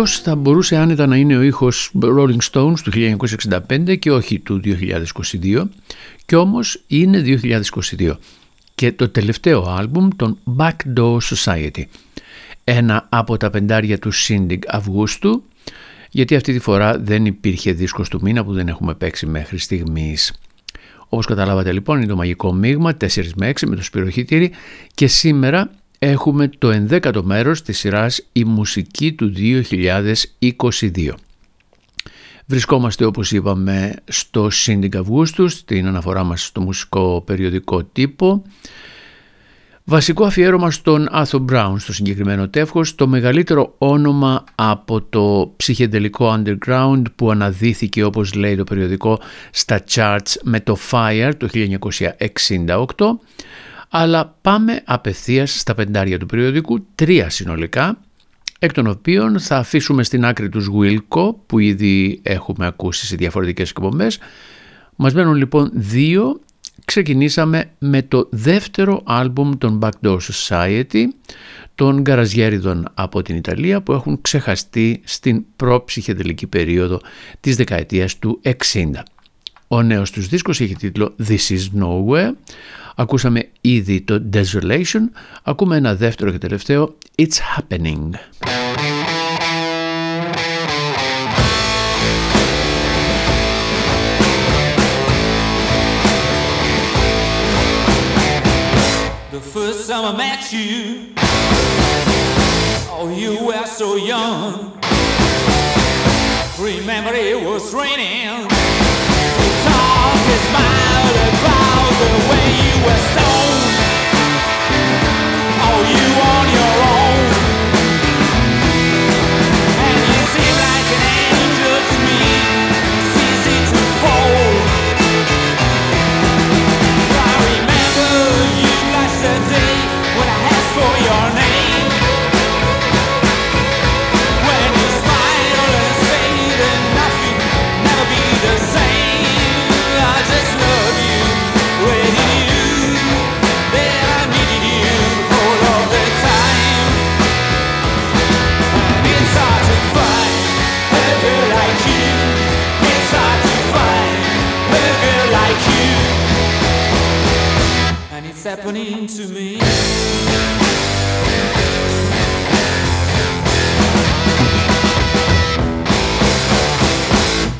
Αυτός θα μπορούσε άνετα να είναι ο ήχος Rolling Stones του 1965 και όχι του 2022 και όμως είναι 2022 και το τελευταίο άλμπουμ των Backdoor Society. Ένα από τα πεντάρια του Syndig Αυγούστου γιατί αυτή τη φορά δεν υπήρχε δίσκος του μήνα που δεν έχουμε παίξει μέχρι στιγμής. Όπως καταλάβατε λοιπόν είναι το μαγικό μείγμα 4 με 6 με το σπυροχητήρι και σήμερα έχουμε το 11ο μέρος της σειράς «Η μουσική του 2022». Βρισκόμαστε όπως είπαμε στο Syndic Αυγούστου, στην αναφορά μας στο μουσικό περιοδικό τύπο. Βασικό αφιέρωμα στον Άθο Μπράουν στο συγκεκριμένο τεύχος, το μεγαλύτερο όνομα από το ψυχεδελικό underground που αναδύθηκε όπως λέει το περιοδικό στα charts με το Fire το 1968 αλλά πάμε απευθείας στα πεντάρια του περιοδικού, τρία συνολικά, εκ των οποίων θα αφήσουμε στην άκρη τους Wilco που ήδη έχουμε ακούσει σε διαφορετικές εκπομπές. Μας μένουν λοιπόν δύο, ξεκινήσαμε με το δεύτερο άλμπουμ των Backdoor Society, των Γκαραζιέριδων από την Ιταλία που έχουν ξεχαστεί στην προ-ψυχεδελική περίοδο της δεκαετίας του 60. Ο νέος τους δίσκος έχει τίτλο This is Nowhere. Ακούσαμε ήδη το Desolation. Ακούμε ένα δεύτερο και τελευταίο It's Happening. The first time I met you, oh, you were so young. Remember it was raining. You were stoned. Oh, you on your happening to me.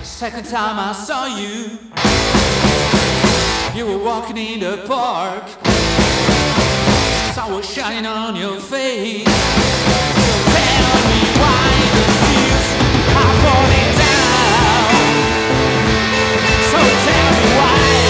Second time I saw you, you were walking in the park. Sun was shining on your face. So tell me why the tears are falling down. So tell me why.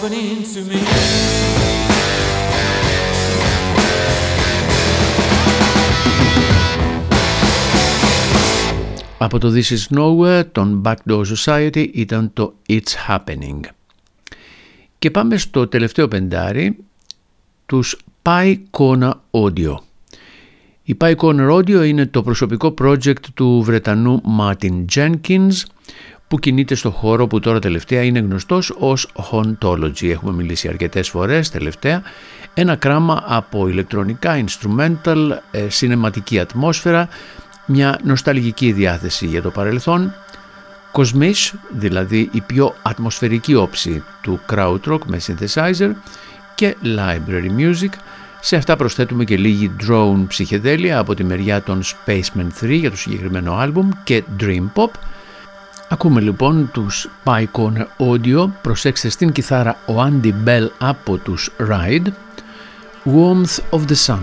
Happening to me. Από το This Is Nowhere, τον Backdoor Society ήταν το It's Happening. Και πάμε στο τελευταίο πεντάρι, τους Pi Kona Audio. Η Pi Kona Audio είναι το προσωπικό project του Βρετανού Martin Jenkins, που κινείται στο χώρο που τώρα τελευταία είναι γνωστός ως Hauntology. Έχουμε μιλήσει αρκετές φορές τελευταία. Ένα κράμα από ηλεκτρονικά, instrumental, σινεματική ατμόσφαιρα, μια νοσταλγική διάθεση για το παρελθόν, Cosmish, δηλαδή η πιο ατμοσφαιρική όψη του Krautrock με synthesizer και Library Music. Σε αυτά προσθέτουμε και λίγη drone ψυχεδέλεια από τη μεριά των Spaceman 3 για το συγκεκριμένο άλμπουμ και Dream Pop. Ακούμε λοιπόν τους Pycon Audio, προσέξτε στην κιθάρα ο Andy Bell από τους Ride, Warmth of the Sun.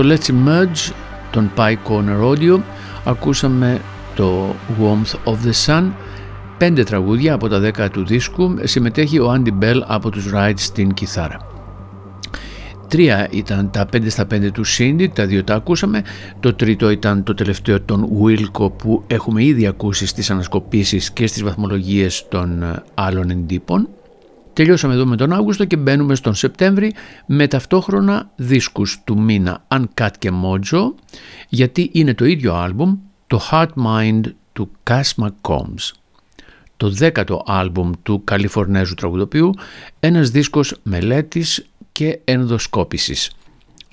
Το Let's Emerge, τον Pie Corner Audio, ακούσαμε το Warmth of the Sun, πέντε τραγούδια από τα δέκα του δίσκου, συμμετέχει ο Andy Bell από τους Rides στην κιθάρα. Τρία ήταν τα 5 στα 5 του Cindy, τα δύο τα ακούσαμε. Το τρίτο ήταν το τελευταίο των Wilco που έχουμε ήδη ακούσει στις ανασκοπήσεις και στις βαθμολογίες των ε, άλλων εντύπων. Τελειώσαμε εδώ με τον Αύγουστο και μπαίνουμε στον Σεπτέμβρη με ταυτόχρονα δίσκους του μήνα Uncut και Mojo γιατί είναι το ίδιο άλμπουμ, το Heart Mind του Cass McCombs. Το δέκατο άλμπουμ του Καλιφορνέζου τραγουδοποιού, ένας δίσκος μελέτης και ενδοσκόπησης.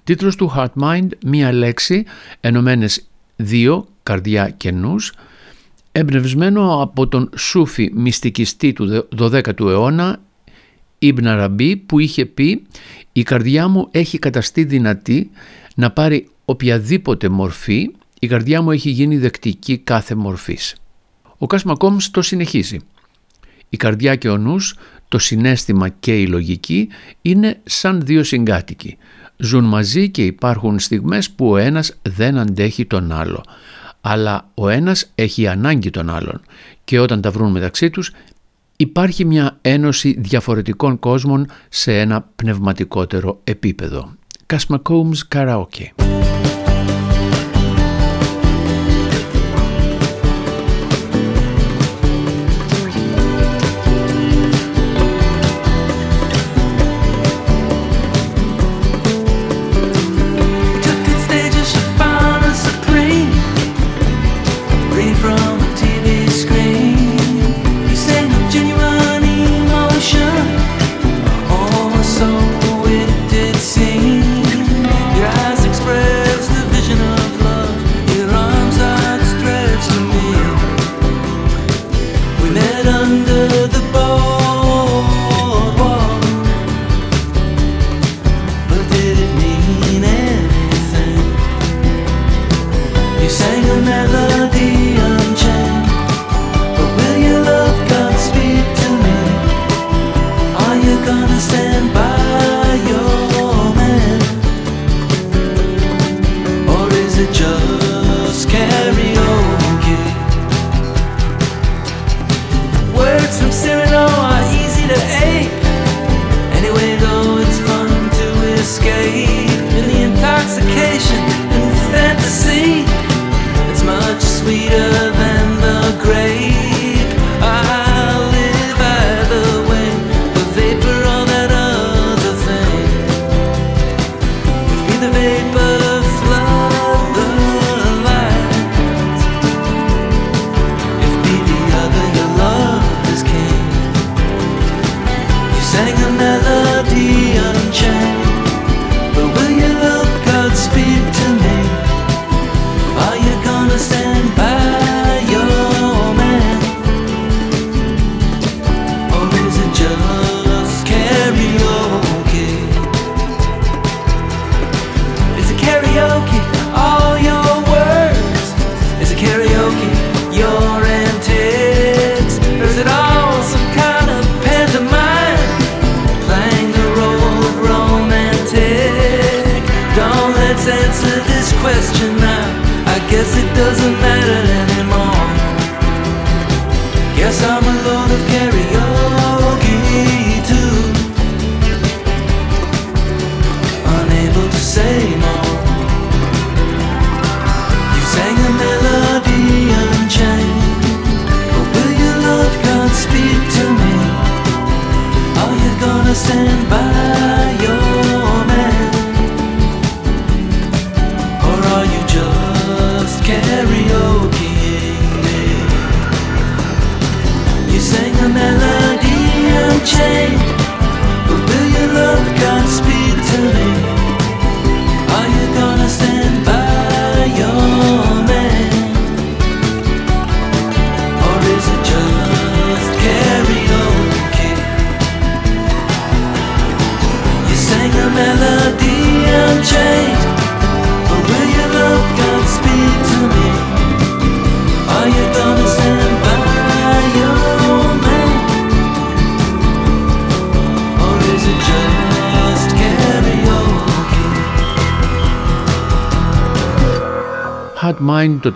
Τίτλος του Heart Mind, μία λέξη, ενωμένες δύο, καρδιά και νους, εμπνευσμένο από τον Σούφι μυστικιστή του 12ου αιώνα Ιμπν Αραμπή που είχε πει «Η καρδιά μου έχει καταστεί δυνατή να πάρει οποιαδήποτε μορφή, η καρδιά μου έχει γίνει δεκτική κάθε μορφής». Ο Κάσμα Κόμς το συνεχίζει. Η καρδιά και ο νους, το συνέστημα και η λογική είναι σαν δύο συγκάτοικοι. Ζουν μαζί και υπάρχουν στιγμές που ο ένας δεν αντέχει τον άλλο. Αλλά ο ένας έχει ανάγκη τον άλλον και όταν τα βρουν μεταξύ τους υπάρχει μια ένωση διαφορετικών κόσμων σε ένα πνευματικότερο επίπεδο. Κάσμα Καραόκε.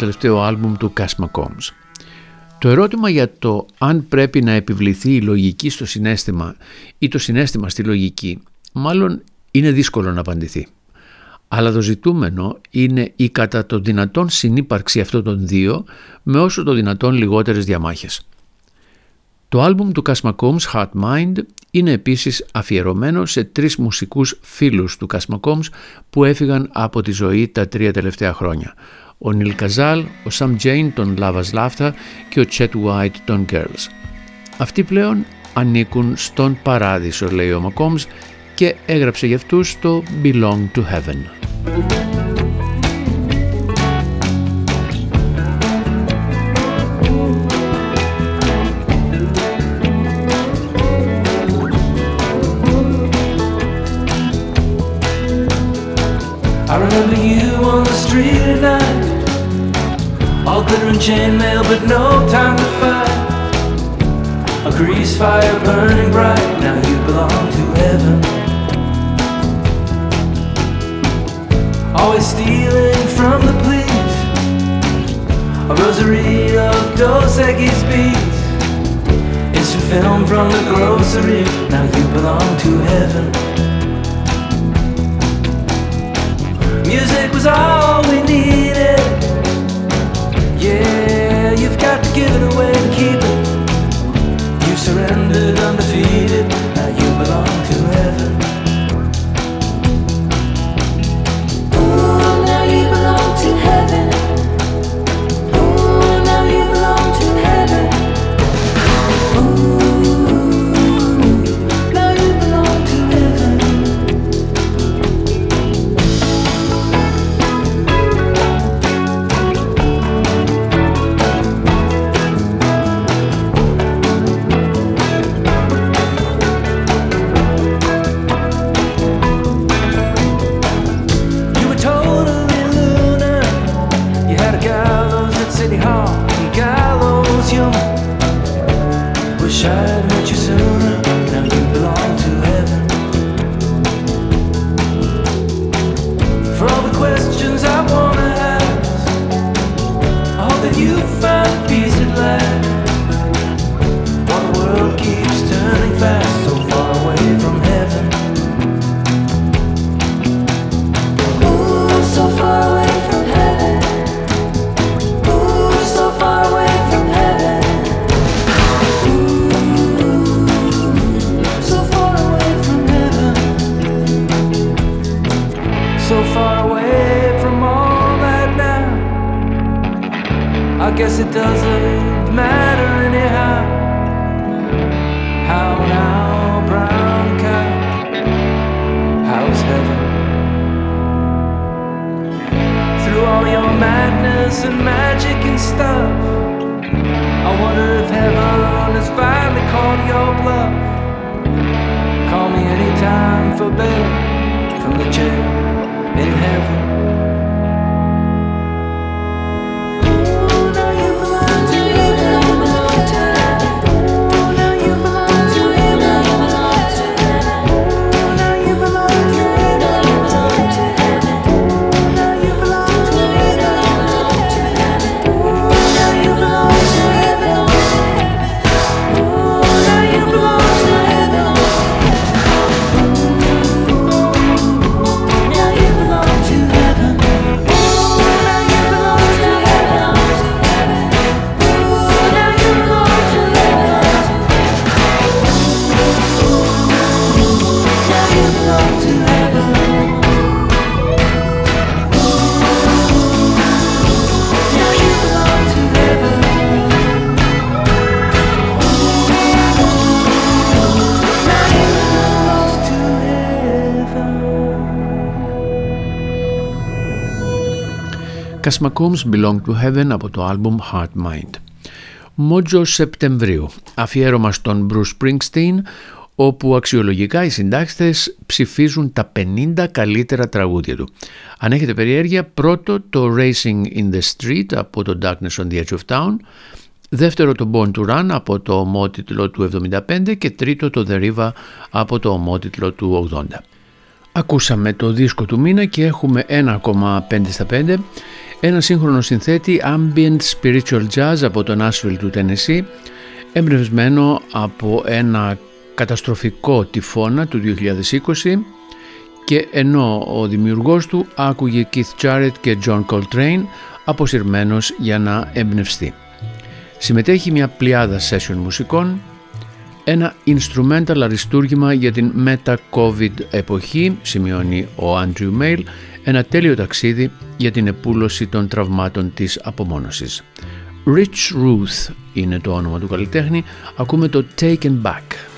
Τελευταίο άλμπουμ του Cass McCombs. Το ερώτημα για το αν πρέπει να επιβληθεί η λογική στο συνέστημα ή το συνέστημα στη λογική μάλλον είναι δύσκολο να απαντηθεί. Αλλά το ζητούμενο είναι η κατά το δυνατόν συνύπαρξη αυτών των δύο με όσο το δυνατόν λιγότερες διαμάχες. Το άλμπουμ του Cass McCombs, Heart Mind, είναι επίσης αφιερωμένο σε τρεις μουσικούς φίλους του Cass McCombs που έφυγαν από τη ζωή τα τρία τελευταία χρόνια. Ο Νίλ Καζάλ, ο Σαμ Τζέιν των Lava's Laughter και ο Chet White των Girls. Αυτοί πλέον ανήκουν στον παράδεισο, λέει ο McCombs, και έγραψε για αυτούς το Belong to Heaven. Fire burning bright Now you belong to heaven Always stealing from the police A rosary of Dos Equis beads Instant film from the grocery Now you belong to heaven Music was all we needed. Yeah, you've got to give it away to keep it. Surrendered undefeated. alphabet from the chair. Cass McCombs Belong to Heaven από το άλμπουμ Heart Mind. Μότζο Σεπτεμβρίου, αφιέρωμα στον Bruce Springsteen, όπου αξιολογικά οι συντάξτες ψηφίζουν τα 50 καλύτερα τραγούδια του. Αν έχετε περιέργεια, πρώτο το Racing in the Street από το Darkness on the Edge of Town, δεύτερο το Born to Run από το ομότιτλο του 75 και τρίτο το The River από το ομότιτλο του 80. Ακούσαμε το δίσκο του μήνα και έχουμε ένα ακόμα 5 στα 5. Ένα σύγχρονο συνθέτη ambient spiritual jazz από τον Nashville του Tennessee εμπνευσμένο από ένα καταστροφικό τυφώνα του 2020 και ενώ ο δημιουργός του άκουγε Keith Jarrett και John Coltrane αποσυρμένος για να εμπνευστεί. Συμμετέχει μια πλειάδα session μουσικών, ένα instrumental αριστούργημα για την meta-covid εποχή, σημειώνει ο Andrew Mail, ένα τέλειο ταξίδι για την επούλωση των τραυμάτων της απομόνωσης. Rich Ruth είναι το όνομα του καλλιτέχνη, ακούμε το Taken Back.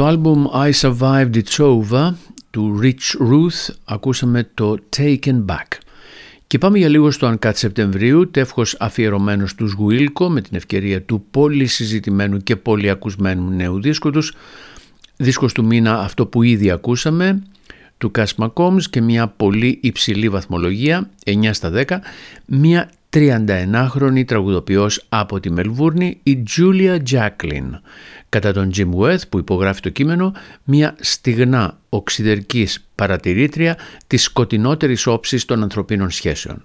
Το άλμπουμ I Survived It's Over του Rich Ruth ακούσαμε το Taken Back. Και πάμε για λίγο στο Uncut Σεπτεμβρίου, τεύχος αφιερωμένος στους Γουίλκο με την ευκαιρία του πολύ συζητημένου και πολύ ακουσμένου νέου δίσκου τους. Δίσκος του μήνα αυτό που ήδη ακούσαμε, του Cass McCombs και μια πολύ υψηλή βαθμολογία, 9 στα 10, μια 31χρονη τραγουδοποιός από τη Μελβούρνη, η Julia Jacqueline. Κατά τον Jim Worth που υπογράφει το κείμενο, μια στιγνά οξυδερκής παρατηρήτρια της σκοτεινότερης όψης των ανθρωπίνων σχέσεων.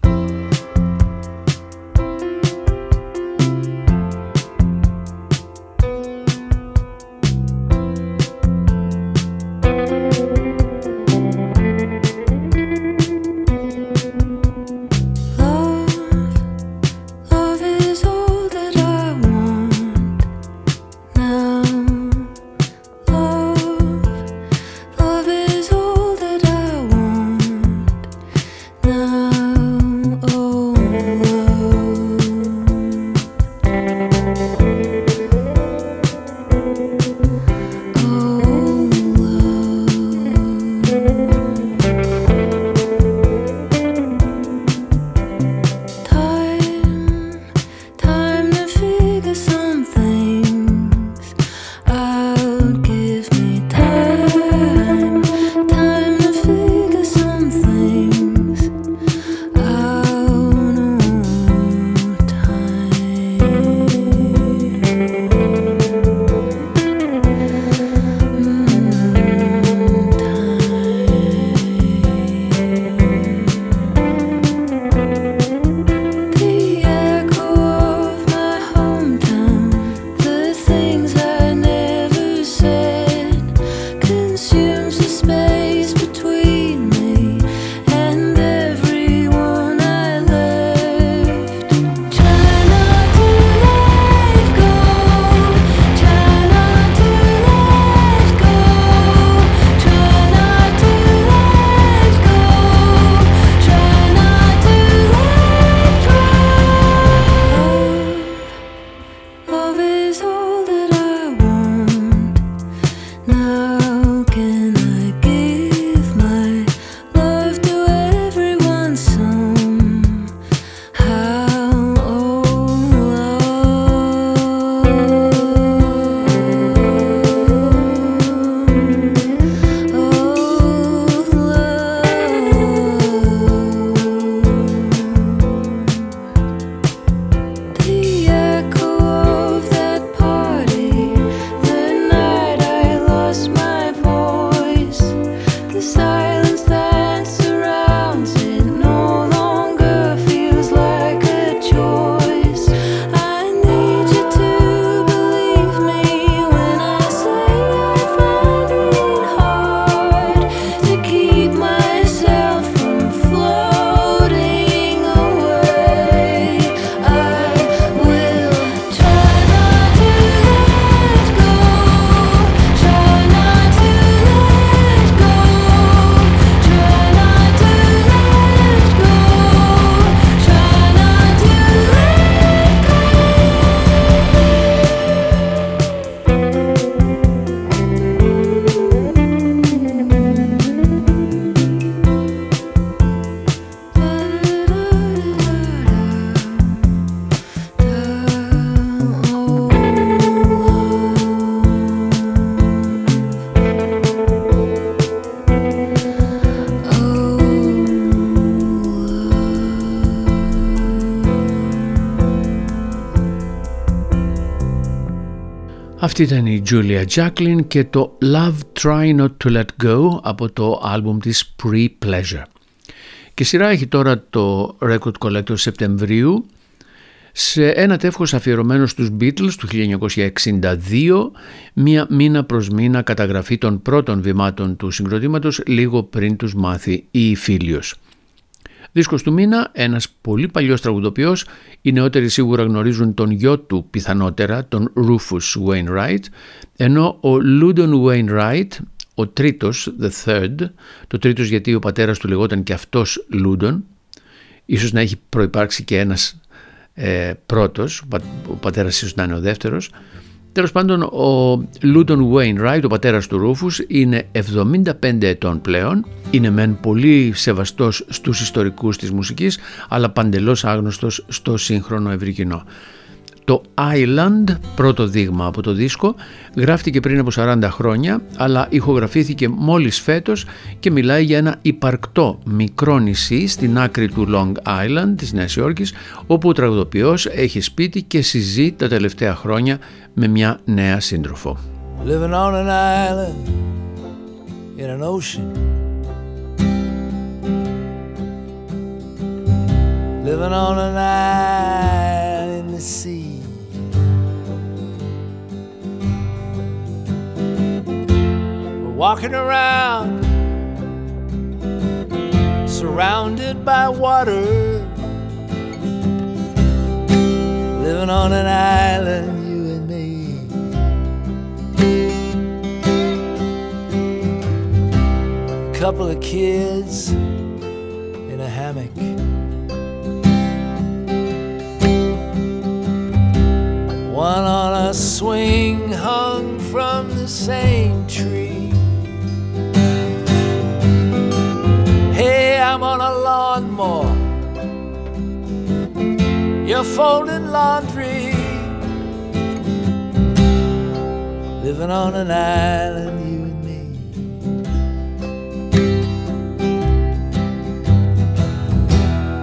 Αυτή ήταν η Julia Jacqueline και το Love Try Not To Let Go από το άλμπουμ της Pre-Pleasure. Και σειρά έχει τώρα το Record Collector Σεπτεμβρίου σε ένα τεύχος αφιερωμένο στους Beatles του 1962, μία μήνα προς μήνα καταγραφή των πρώτων βημάτων του συγκροτήματος λίγο πριν τους μάθει η Φίλιος. Δίσκος του μήνα, ένας πολύ παλιός τραγουδοποιός, οι νεότεροι σίγουρα γνωρίζουν τον γιο του πιθανότερα, τον Rufus Wainwright, ενώ ο Ludon Wainwright, ο τρίτος, the third, το τρίτος γιατί ο πατέρας του λεγόταν και αυτός Ludon, ίσως να έχει προϋπάρξει και ένας ε, πρώτος, ο πατέρας ίσως να είναι ο δεύτερος, Τέλος πάντων, ο Λούντον Wainwright, ο πατέρας του Ρούφους, είναι 75 ετών πλέον. Είναι μεν πολύ σεβαστός στους ιστορικούς της μουσικής, αλλά παντελώς άγνωστος στο σύγχρονο ευρύ κοινό. Το Island, πρώτο δείγμα από το δίσκο, γράφτηκε πριν από 40 χρόνια, αλλά ηχογραφήθηκε μόλις φέτος και μιλάει για ένα υπαρκτό μικρό νησί στην άκρη του Long Island της Νέας Υόρκης, όπου ο τραγουδοποιός έχει σπίτι και συζεί τα τελευταία χρόνια με μια νέα σύντροφο. Living on an island in an ocean. Living on an island in the sea. Walking around surrounded by water. Living on an island, you and me. A Couple of kids in a hammock. One on a swing hung from the same tree. Hey, I'm on a lawnmower. You're folding laundry. Living on an island, you and me.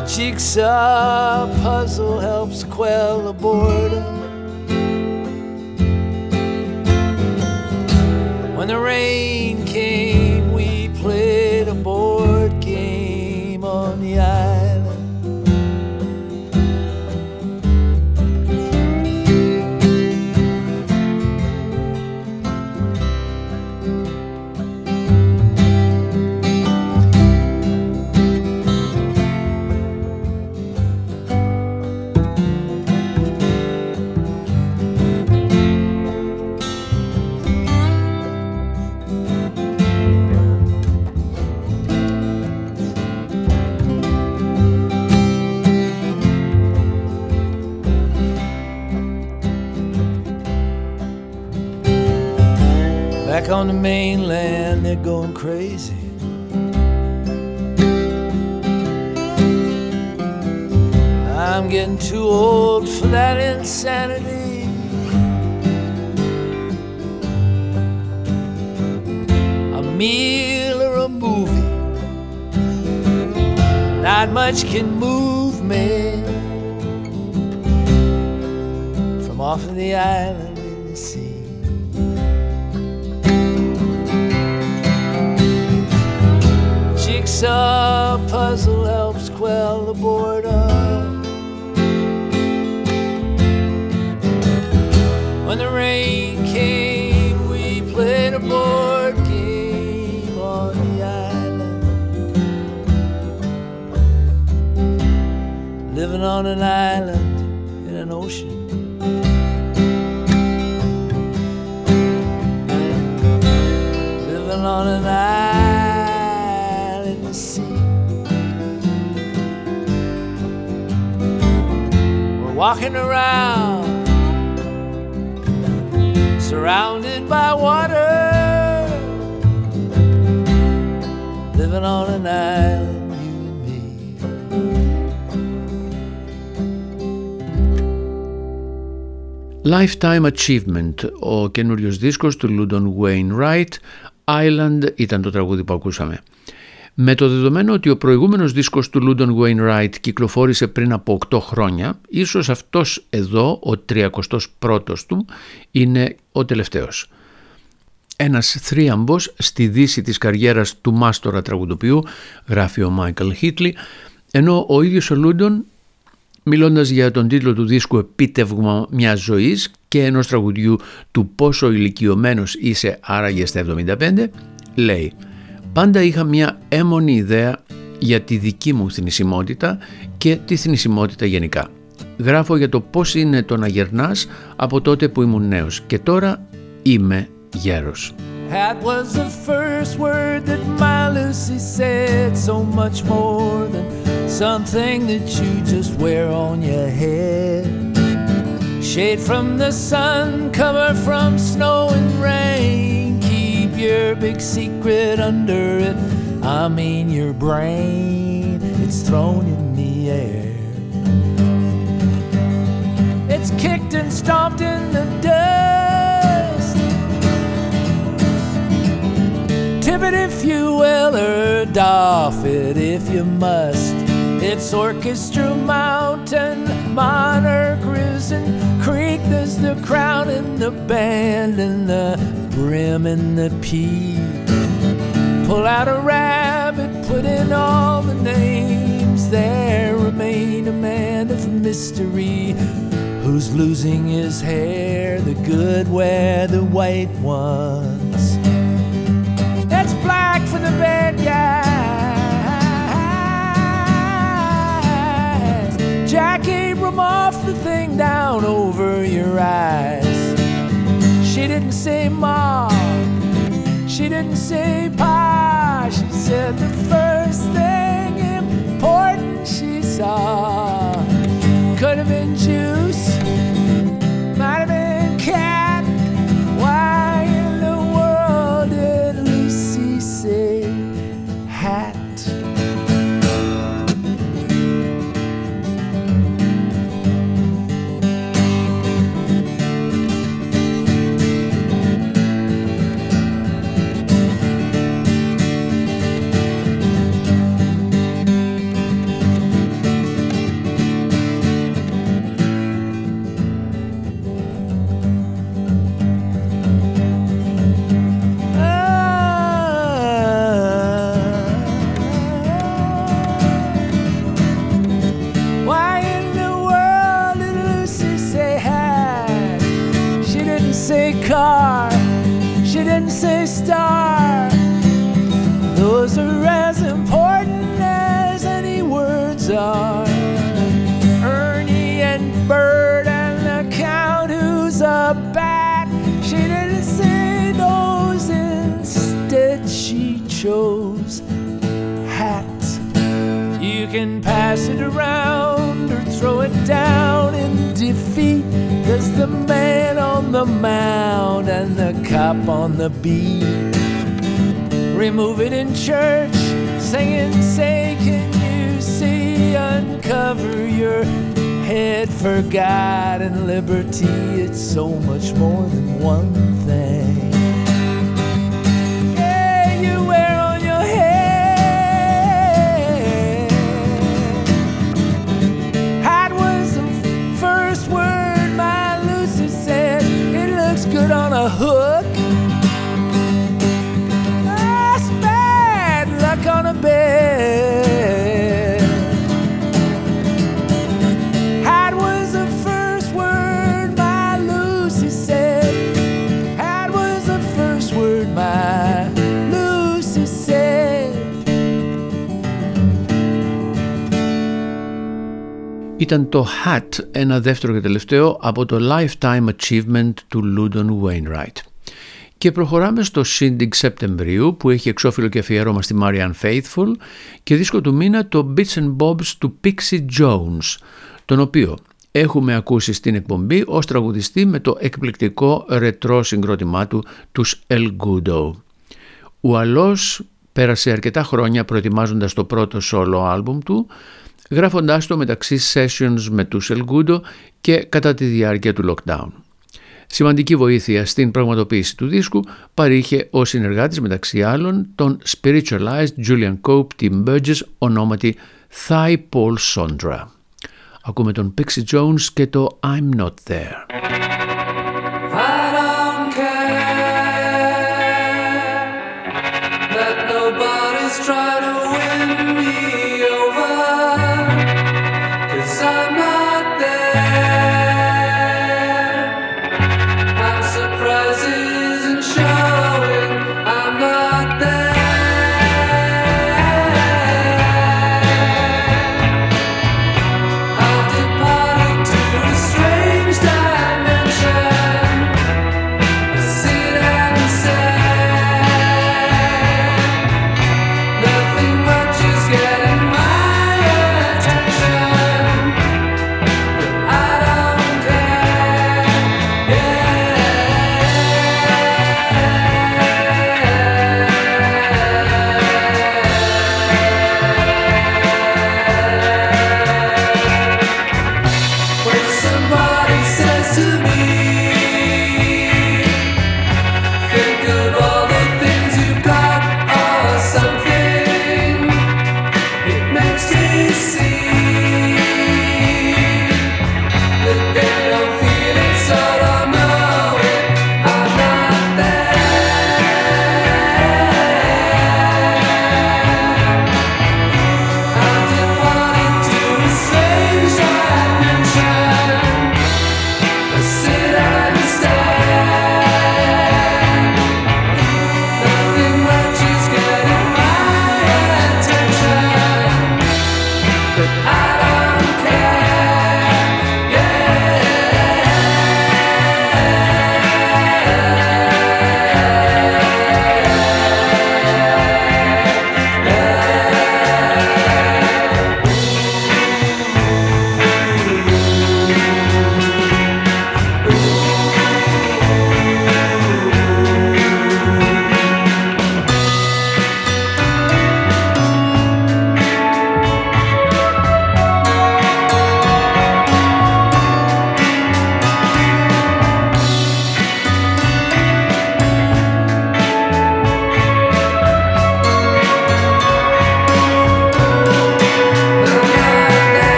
A jigsaw puzzle helps quell the boredom. When the rain came, we played a board the. An island in an ocean. Living on an island in the sea. We're walking around surrounded by water. Living on an island, Lifetime Achievement, ο καινούριος δίσκος του Λούντον Wainwright, Island ήταν το τραγούδι που ακούσαμε. Με το δεδομένο ότι ο προηγούμενος δίσκος του Λούντον Wainwright κυκλοφόρησε πριν από 8 χρόνια, ίσως αυτός εδώ, ο 31ος του, είναι ο τελευταίος. Ένας θρίαμβος στη δύση της καριέρας του μάστορα τραγουδοποιού, γράφει ο Μάικλ Χίτλι, ενώ ο ίδιος ο Λούντον μιλώντας για τον τίτλο του δίσκου «Επίτευγμα μιας ζωής» και ενός τραγουδιού του «Πόσο ηλικιωμένος είσαι άραγε στα 75», λέει «Πάντα είχα μια έμονη ιδέα για τη δική μου θνησιμότητα και τη θνησιμότητα γενικά. Γράφω για το πώς είναι το να γερνάς από τότε που ήμουν νέος και τώρα είμαι γέρος». That was the first word that my Lucy said, so much more than something that you just wear on your head. Shade from the sun, cover from snow and rain. Keep your big secret under it. I mean, your brain, it's thrown in the air. It's kicked and stomped in the dust. Tip it if you will, or doff it if you must. It's Orchestra Mountain, Monarch Risen Creek. There's the crown and the band and the brim and the peak. Pull out a rabbit, put in all the names. There remain a man of mystery who's losing his hair. The good wear the white ones. Jack Abram off the thing down over your eyes. She didn't say mom. She didn't say pa. She said the first thing important she saw could have been juice, the mound and the cop on the beat. Remove it in church, singing, say, can you see? Uncover your head for God and liberty. It's so much more than one looks good on a hook. That's bad luck on a bed. Hat was the first word my Lucy said. Hat was the first word my Lucy said. Ήταν το Hat, ένα δεύτερο και τελευταίο από το Lifetime Achievement του Ludon Wainwright. Και προχωράμε στο Shindig Σεπτεμβρίου που έχει εξώφυλλο και αφιέρωμα στη Marianne Faithful και δίσκο του μήνα το Bits and Bobs του Pixie Jones, τον οποίο έχουμε ακούσει στην εκπομπή ως τραγουδιστή με το εκπληκτικό ρετρό συγκρότημά του τους El Gudo. Ο Αλός πέρασε αρκετά χρόνια προετοιμάζοντας το πρώτο solo άλμπουμ του, γράφοντάς το μεταξύ sessions με τους El Gudo και κατά τη διάρκεια του lockdown. Σημαντική βοήθεια στην πραγματοποίηση του δίσκου παρήχε ο συνεργάτης μεταξύ άλλων τον spiritualized Julian Cope Tim Burgess ονόματι Thai Paul Sondra. Ακούμε τον Pixie Jones και το I'm Not There.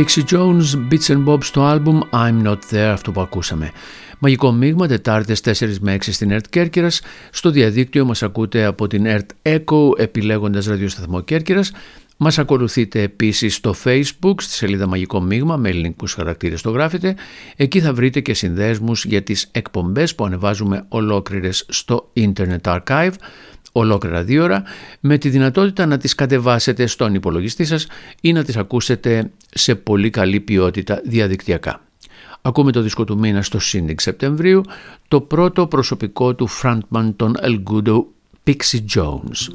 Pixie Jones, Beats and Bob στο album I'm Not There, αυτό που ακούσαμε. Μαγικό μείγμα, Τετάρτες 4 με 6 στην ΕΡΤ Κέρκυρας. Στο διαδίκτυο μας ακούτε από την ΕΡΤ Echo, επιλέγοντας ραδιοσταθμό Κέρκυρας. Μας ακολουθείτε επίσης στο Facebook, στη σελίδα Μαγικό Μείγμα, με ελληνικούς χαρακτήρες το γράφετε. Εκεί θα βρείτε και συνδέσμους για τις εκπομπές που ανεβάζουμε ολόκληρες στο Internet Archive ολόκληρα δύο ώρα, με τη δυνατότητα να τις κατεβάσετε στον υπολογιστή σας ή να τις ακούσετε σε πολύ καλή ποιότητα διαδικτυακά. Ακούμε το δίσκο του μήνα στο Σύνδεξ Σεπτεμβρίου, το πρώτο προσωπικό του frontman των El Pixie Jones.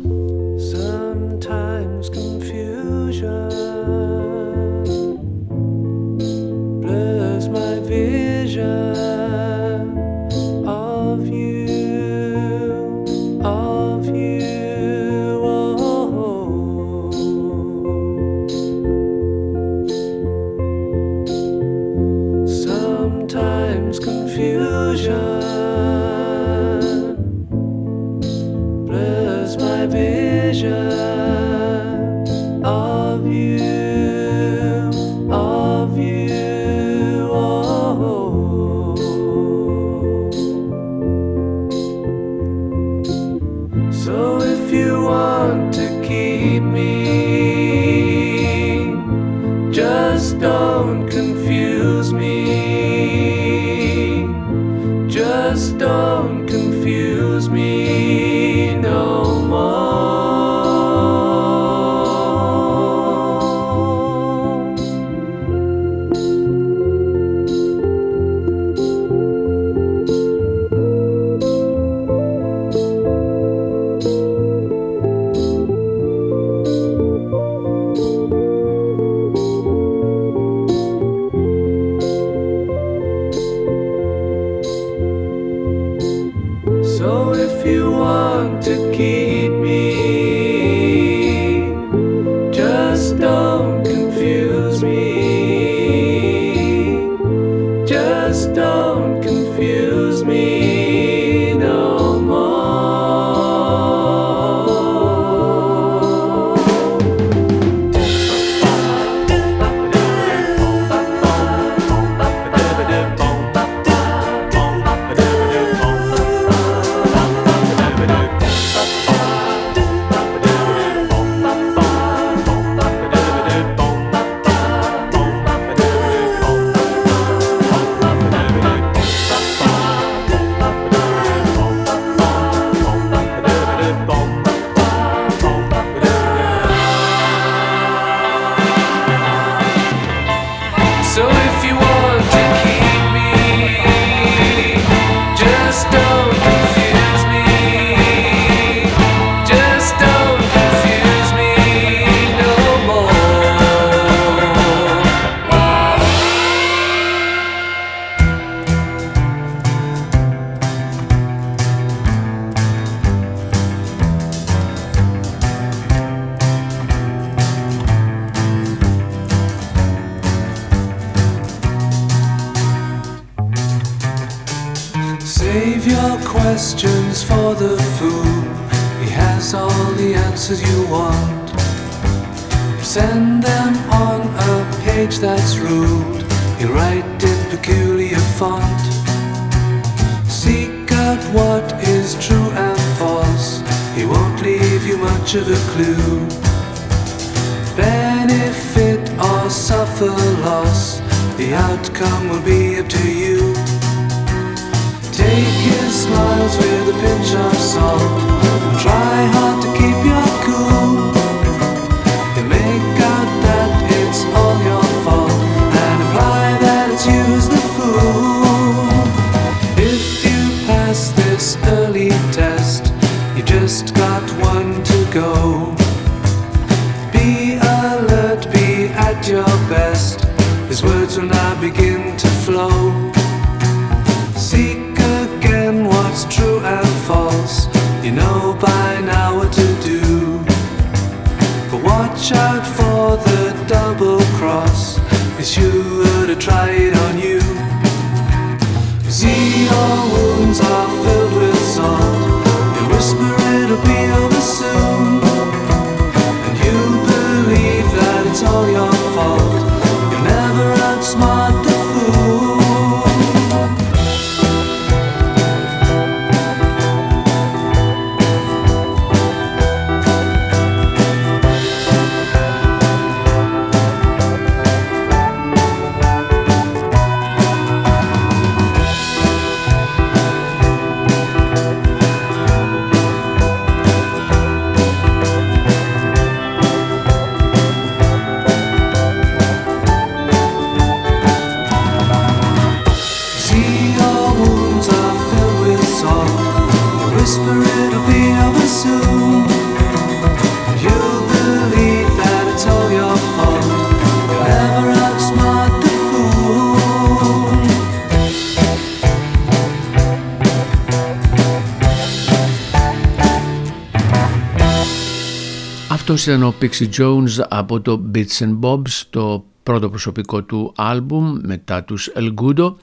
Αυτός ήταν ο Pixie Jones από το Bits and Bobs, το πρώτο προσωπικό του άλμπουμ μετά τους El Gudo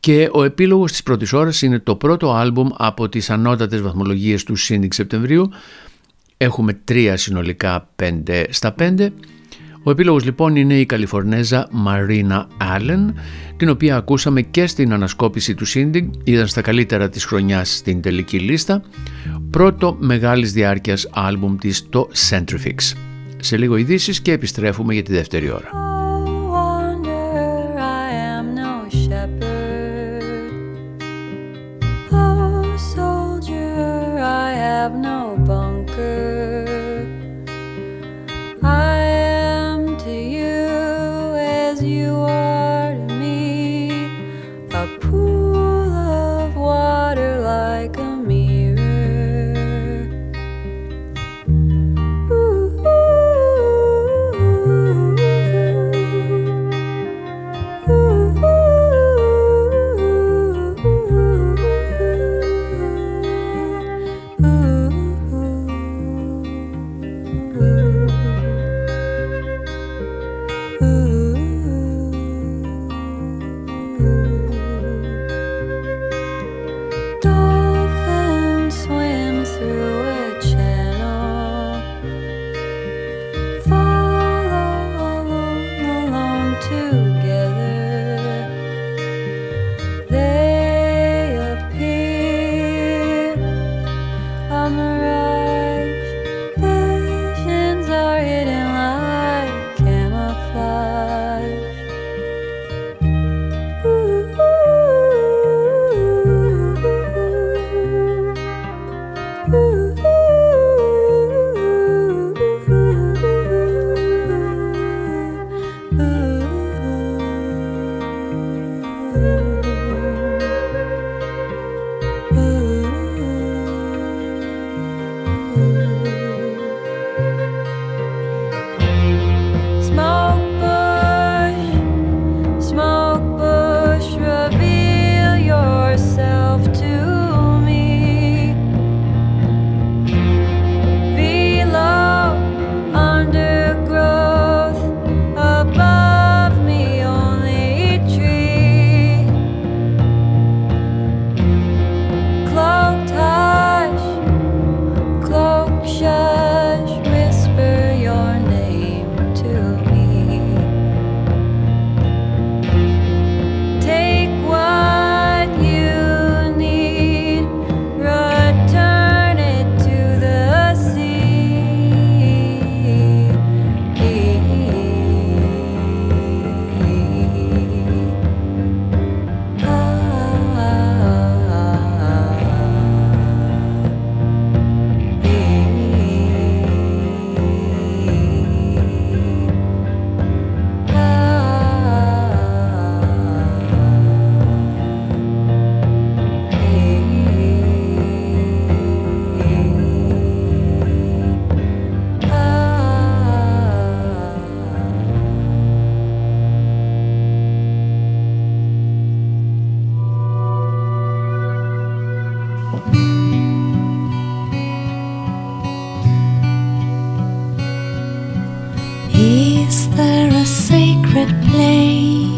και ο επίλογος της πρώτης ώρας είναι το πρώτο άλμπουμ από τις ανώτατες βαθμολογίες του Σύνδικ Σεπτεμβρίου. Έχουμε τρία συνολικά πέντε στα πέντε. Ο επίλογος λοιπόν είναι η Καλιφορνέζα Marina Allen, την οποία ακούσαμε και στην ανασκόπηση του Σίντι, ήταν στα καλύτερα της χρονιάς στην τελική λίστα, πρώτο μεγάλης διάρκειας άλμπουμ της το Centrifix. Σε λίγο ειδήσεις και επιστρέφουμε για τη δεύτερη ώρα. Oh, wonder I am no There a sacred place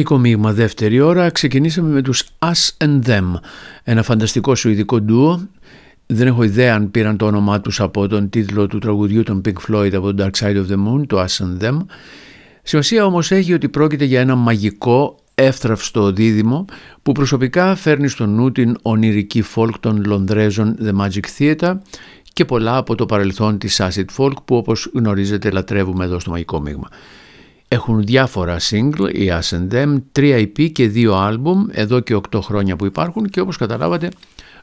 Μαγικό μείγμα δεύτερη ώρα ξεκινήσαμε με τους Us and Them ένα φανταστικό σουηδικό ντουο δεν έχω ιδέα αν πήραν το όνομά τους από τον τίτλο του τραγουδιού των Pink Floyd από το Dark Side of the Moon, το Us and Them. Σημασία όμως έχει ότι πρόκειται για ένα μαγικό εύθραυστο δίδυμο που προσωπικά φέρνει στο νου την ονειρική folk των Λονδρέζων The Magic Theatre και πολλά από το παρελθόν της acid folk που όπως γνωρίζετε λατρεύουμε εδώ στο Μαγικό Μείγμα. Έχουν διάφορα single, οι Us and Them, τρία EP και δύο άλμπουμ εδώ και οκτώ χρόνια που υπάρχουν και όπως καταλάβατε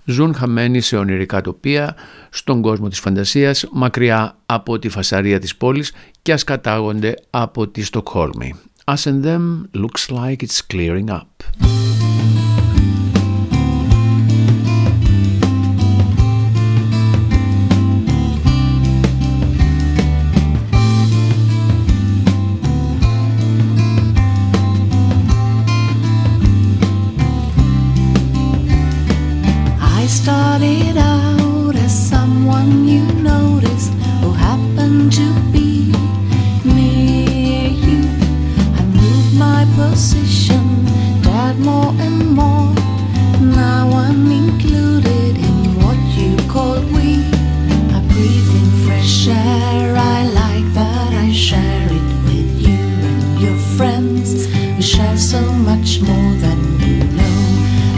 ζουν χαμένοι σε ονειρικά τοπία, στον κόσμο της φαντασίας, μακριά από τη φασαρία της πόλης και ας κατάγονται από τη Στοκχόλμη. Us and Them looks like it's clearing up. Friends. We share so much more than you know.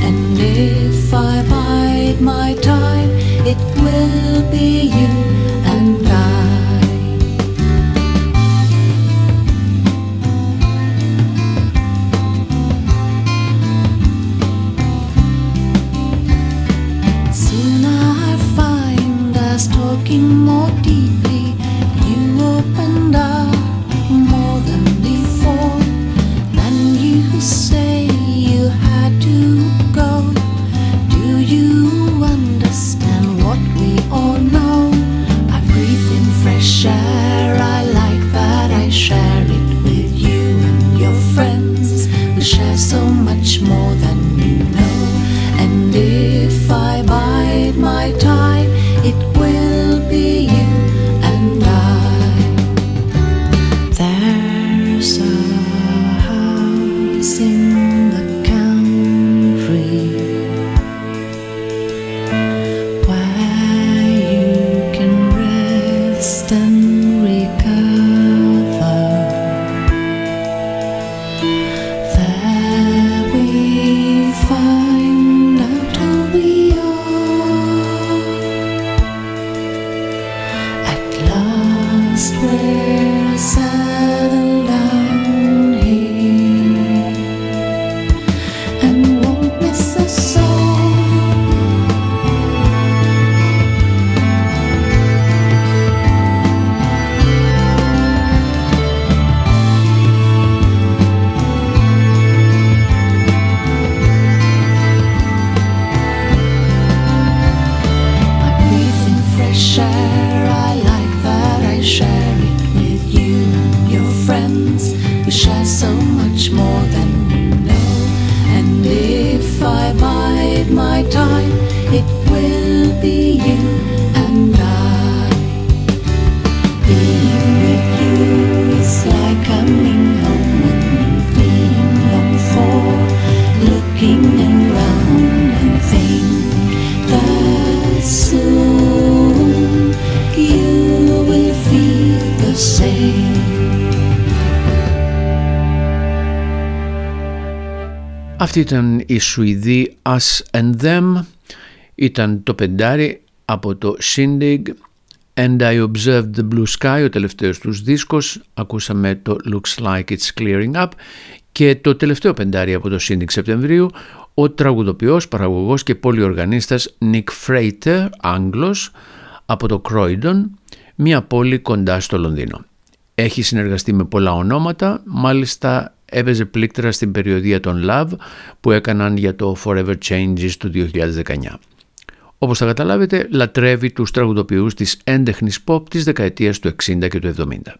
And if I bide my time, it will be same. Αυτή ήταν η Σουηδή Us and Them. Ήταν το πεντάρι από το Shindig And I Observed the Blue Sky, ο τελευταίος τους δίσκος. Ακούσαμε το Looks Like It's Clearing Up. Και το τελευταίο πεντάρι από το Shindig Σεπτεμβρίου, ο τραγουδοποιός, παραγωγός και πολυοργανίστας Nick Frater, Άγγλος, από το Croydon, μια πόλη κοντά στο Λονδίνο. Έχει συνεργαστεί με πολλά ονόματα, μάλιστα έπαιζε πλήκτρα στην περιοδία των Love που έκαναν για το Forever Changes του 2019. Όπως θα καταλάβετε, λατρεύει τους τραγουδοποιούς της έντεχνης pop της δεκαετίας του 60 και του 70.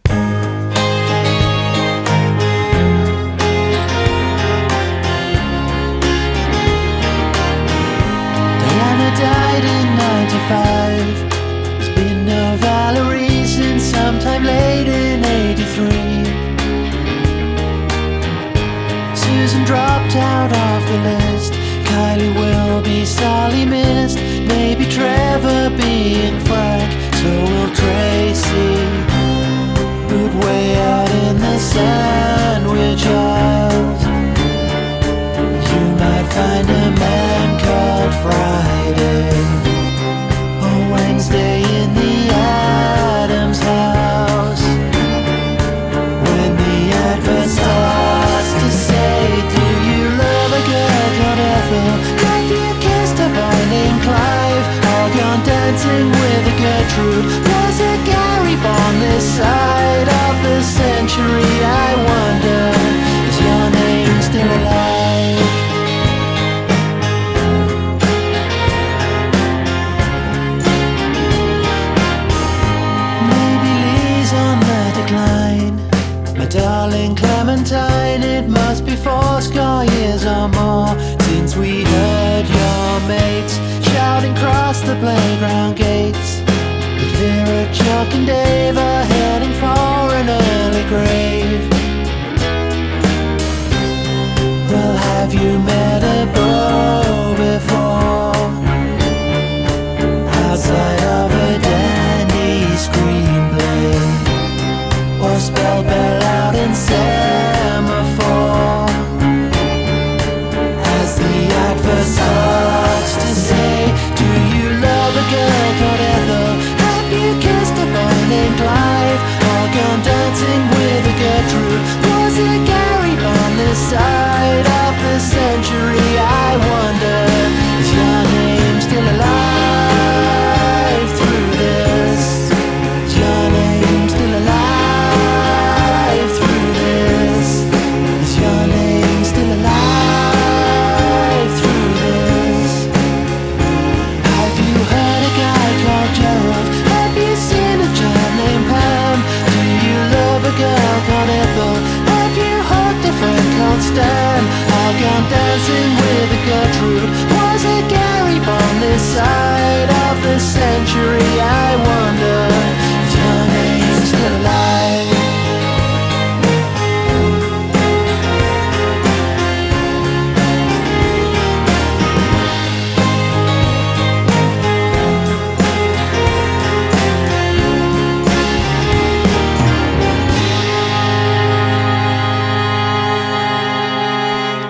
Diana died in 95. There's been no Valerie since sometime late Susan dropped out of the list. Kylie will be sorely missed. Maybe Trevor being frank. So will Tracy. But way out in the sandwich aisles. You might find a man called Friday or Wednesday more since we heard your mates shouting across the playground gates. That Vera, Chuck, and Dave century? I wonder, is your name still alive?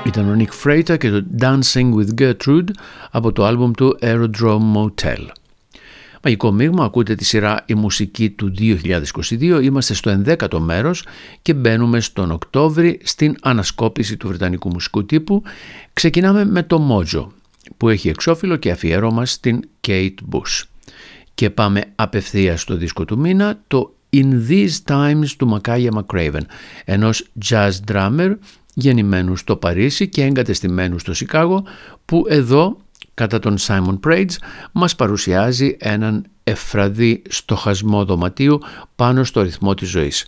Ήταν ο Nick Frater και το Dancing with Gertrude από το άλμπουμ του Aerodrome Motel. Μαγικό μείγμα, ακούτε τη σειρά «Η μουσική του 2022». Είμαστε στο 11ο μέρος και μπαίνουμε στον Οκτώβρη στην ανασκόπηση του βρετανικού μουσικού τύπου. Ξεκινάμε με το Mojo που έχει εξώφυλλο και αφιέρωμα στην Kate Bush. Και πάμε απευθείας στο δίσκο του μήνα, το In These Times του Makaya McCraven, ενός jazz drummer γεννημένου στο Παρίσι και εγκατεστημένου στο Σικάγο, που εδώ, κατά τον Simon Prates, μας παρουσιάζει έναν εφραδί στοχασμό δωματίου πάνω στο ρυθμό της ζωής.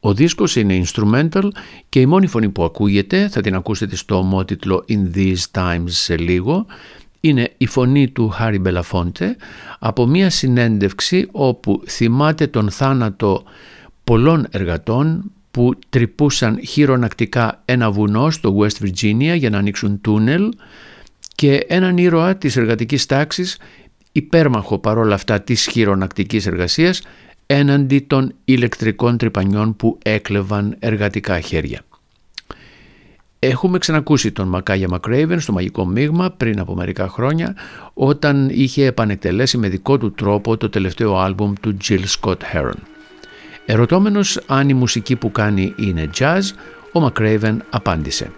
Ο δίσκος είναι instrumental και η μόνη φωνή που ακούγεται, θα την ακούσετε στο ομότιτλο In These Times σε λίγο, είναι η φωνή του Χάρι Μπελαφόντε από μια συνέντευξη όπου θυμάται τον θάνατο πολλών εργατών που τρυπούσαν χειρονακτικά ένα βουνό στο West Virginia για να ανοίξουν τούνελ και έναν ήρωα της εργατικής τάξης υπέρμαχο παρόλα αυτά της χειρονακτικής εργασίας έναντι των ηλεκτρικών τρυπανιών που έκλεβαν εργατικά χέρια. Έχουμε ξανακούσει τον Μακάγια Μακρέιβεν στο Μαγικό Μείγμα πριν από μερικά χρόνια όταν είχε επανεκτελέσει με δικό του τρόπο το τελευταίο άλμπουμ του Jill Scott Heron. Ερωτώμενος αν η μουσική που κάνει είναι jazz, ο Μακρέιβεν απάντησε.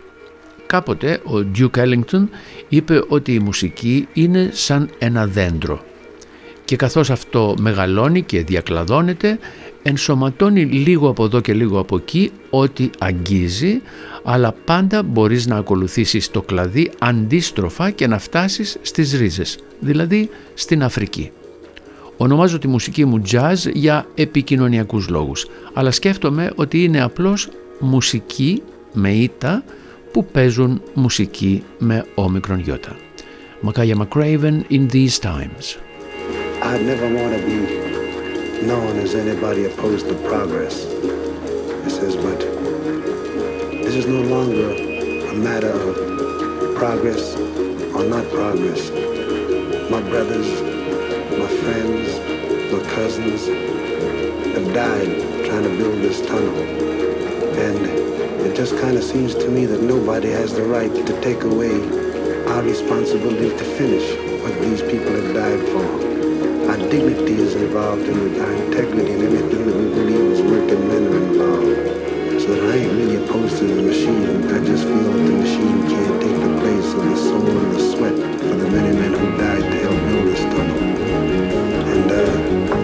Κάποτε ο Duke Ellington είπε ότι η μουσική είναι σαν ένα δέντρο και καθώς αυτό μεγαλώνει και διακλαδώνεται ενσωματώνει λίγο από εδώ και λίγο από εκεί ό,τι αγγίζει αλλά πάντα μπορείς να ακολουθήσεις το κλαδί αντίστροφα και να φτάσεις στις ρίζες, δηλαδή στην Αφρική. Ονομάζω τη μουσική μου jazz για επικοινωνιακούς λόγους, αλλά σκέφτομαι ότι είναι απλώς μουσική με ήττα που παίζουν μουσική με όμικρον γιώτα. Μακάγια McRaven in these times. I never want to be known as anybody opposed to progress. It says, but this is no longer a matter of progress or not progress. My brothers, my friends, my cousins have died trying to build this tunnel. And it just kind of seems to me that nobody has the right to take away our responsibility to finish what these people have died for. Our dignity is involved in it, our integrity and everything that we believe is working men are involved. So that I ain't really opposed to the machine. I just feel that the machine can't take the place of the soul and the sweat for the many men who died to help build this tunnel. And uh,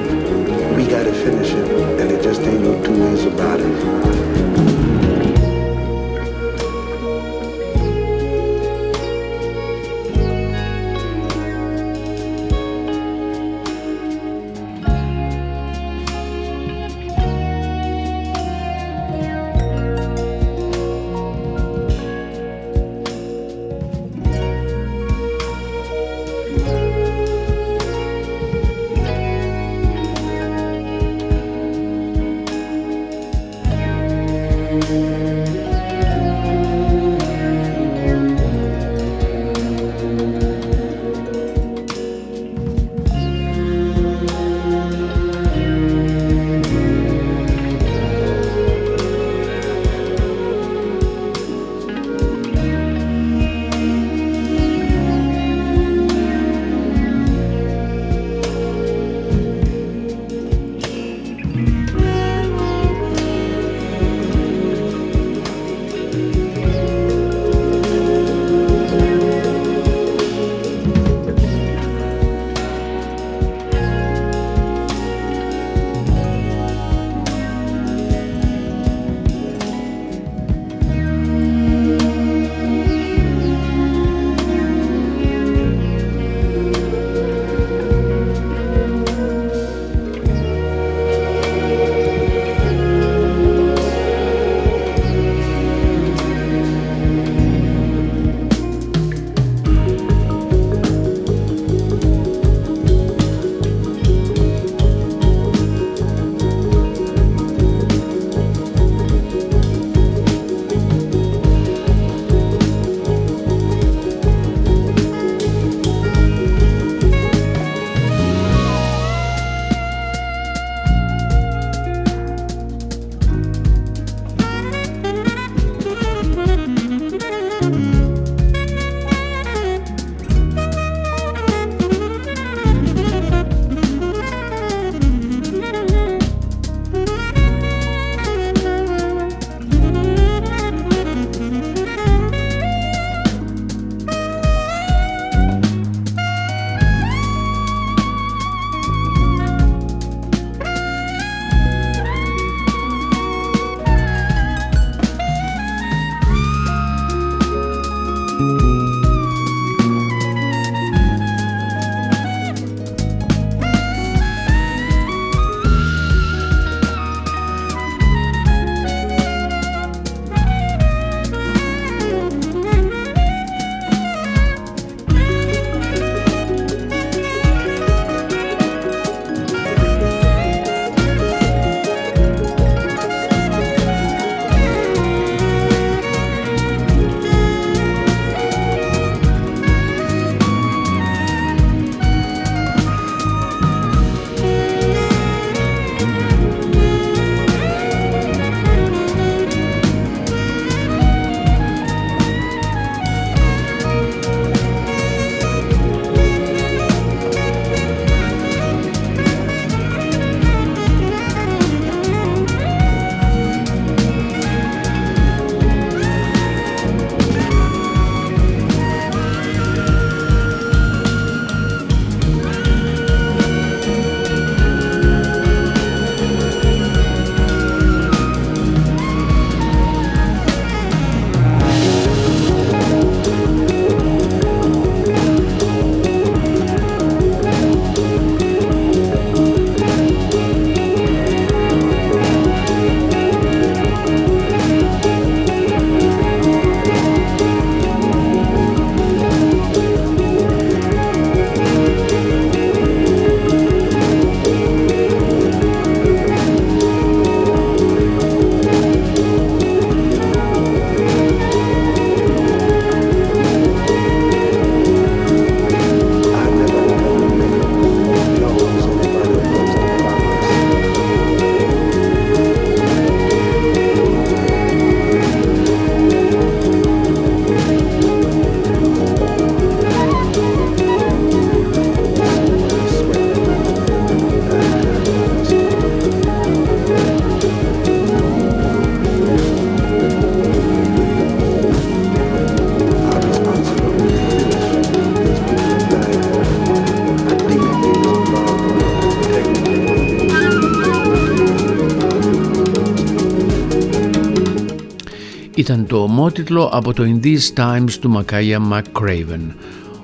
Ήταν το ομότιτλο από το In These Times του Μακάια McCraven.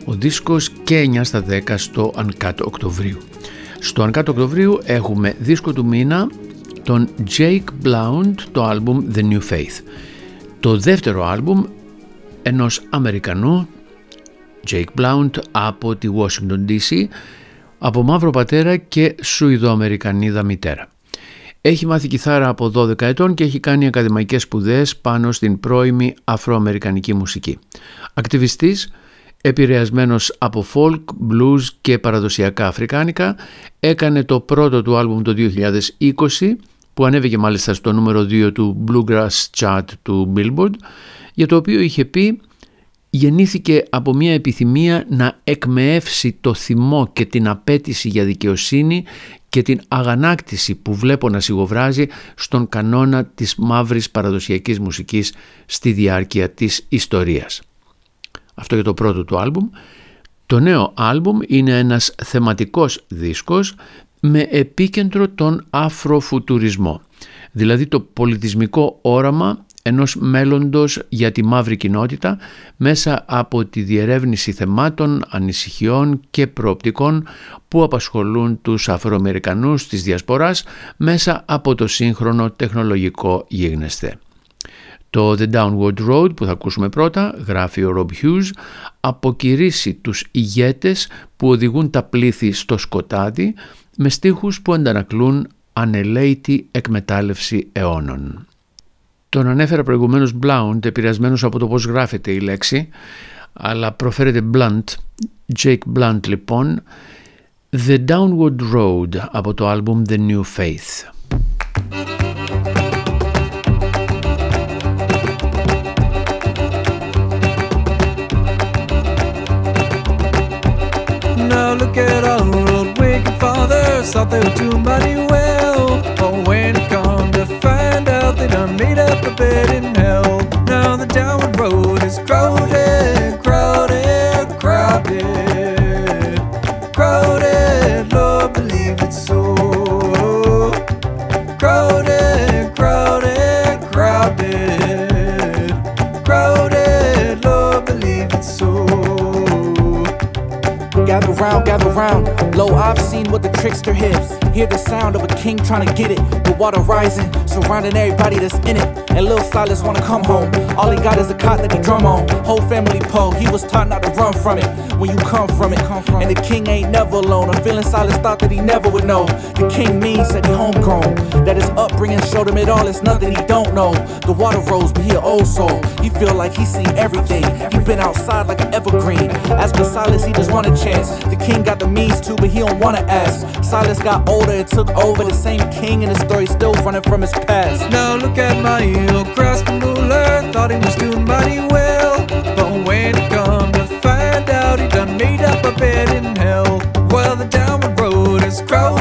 Ο δίσκος και 9 στα 10 στο Uncut Οκτωβρίου. Στο Uncut Οκτωβρίου έχουμε δίσκο του μήνα τον Jake Blount το άλμπουμ The New Faith. Το δεύτερο άλμπουμ ενός Αμερικανού Jake Blount από τη Washington DC από μαύρο πατέρα και Σουηδοαμερικανίδα μητέρα. Έχει μάθει κιθάρα από 12 ετών και έχει κάνει ακαδημαϊκές σπουδές πάνω στην πρώιμη αφροαμερικανική μουσική. Ακτιβιστής, επηρεασμένος από folk, blues και παραδοσιακά αφρικάνικα, έκανε το πρώτο του άλμπουμ το 2020 που ανέβηκε μάλιστα στο νούμερο 2 του Bluegrass Chart του Billboard, για το οποίο είχε πει γεννήθηκε από μια επιθυμία να εκμεεύσει το θυμό και την απέτηση για δικαιοσύνη και την αγανάκτηση που βλέπω να σιγοβράζει στον κανόνα της μαύρης παραδοσιακής μουσικής στη διάρκεια της ιστορίας. Αυτό για το πρώτο του άλμπουμ. Το νέο άλμπουμ είναι ένας θεματικός δίσκος με επίκεντρο τον αφροφουτουρισμό, δηλαδή το πολιτισμικό όραμα ενός μέλλοντος για τη μαύρη κοινότητα μέσα από τη διερεύνηση θεμάτων, ανησυχιών και προοπτικών που απασχολούν τους Αφροαμερικανούς της Διασποράς μέσα από το σύγχρονο τεχνολογικό γίγνεσθε. Το The Downward Road που θα ακούσουμε πρώτα, γράφει ο Rob Hughes, αποκηρύσει τους ηγέτες που οδηγούν τα πλήθη στο σκοτάδι με στίχους που αντανακλούν ανελαίτη εκμετάλλευση αιώνων. Τον ανέφερα προηγουμένως Blount, επηρεασμένο από το πώς γράφεται η λέξη, αλλά προφέρεται Blunt, Jake Blunt λοιπόν, The Downward Road από το άλμπουμ The New Faith. Now look at our old wicked fathers, thought they were doing mighty well. But when up a bed in hell. Now the downward road is crowded, crowded, crowded, crowded. Lord, believe it's so. Crowded, crowded, crowded, crowded. Lord, believe it's so. Gather round, gather round. Lo, I've seen what the trickster hits. Hear the sound of a king trying to get it. The water rising, surrounding everybody that's in it. And Lil Silas wanna come home. All he got is a cot that he drum on. Whole family po, he was taught not to run from it. When you come from it, come from and the king ain't never alone. I'm feeling Silas thought that he never would know. The king means that he homegrown. That his upbringing showed him it all. It's nothing he don't know. The water rose, but he an old soul. He feel like he seen everything. He been outside like an evergreen. As for Silas, he just want a chance. The king got the means to, but he don't wanna ask. Silas got older and took over. The same king in the story still running from his Now look at my heel, grasping ruler, thought he was doing mighty well. But when it come to find out, he done made up a bed in hell. Well, the downward road is crowded,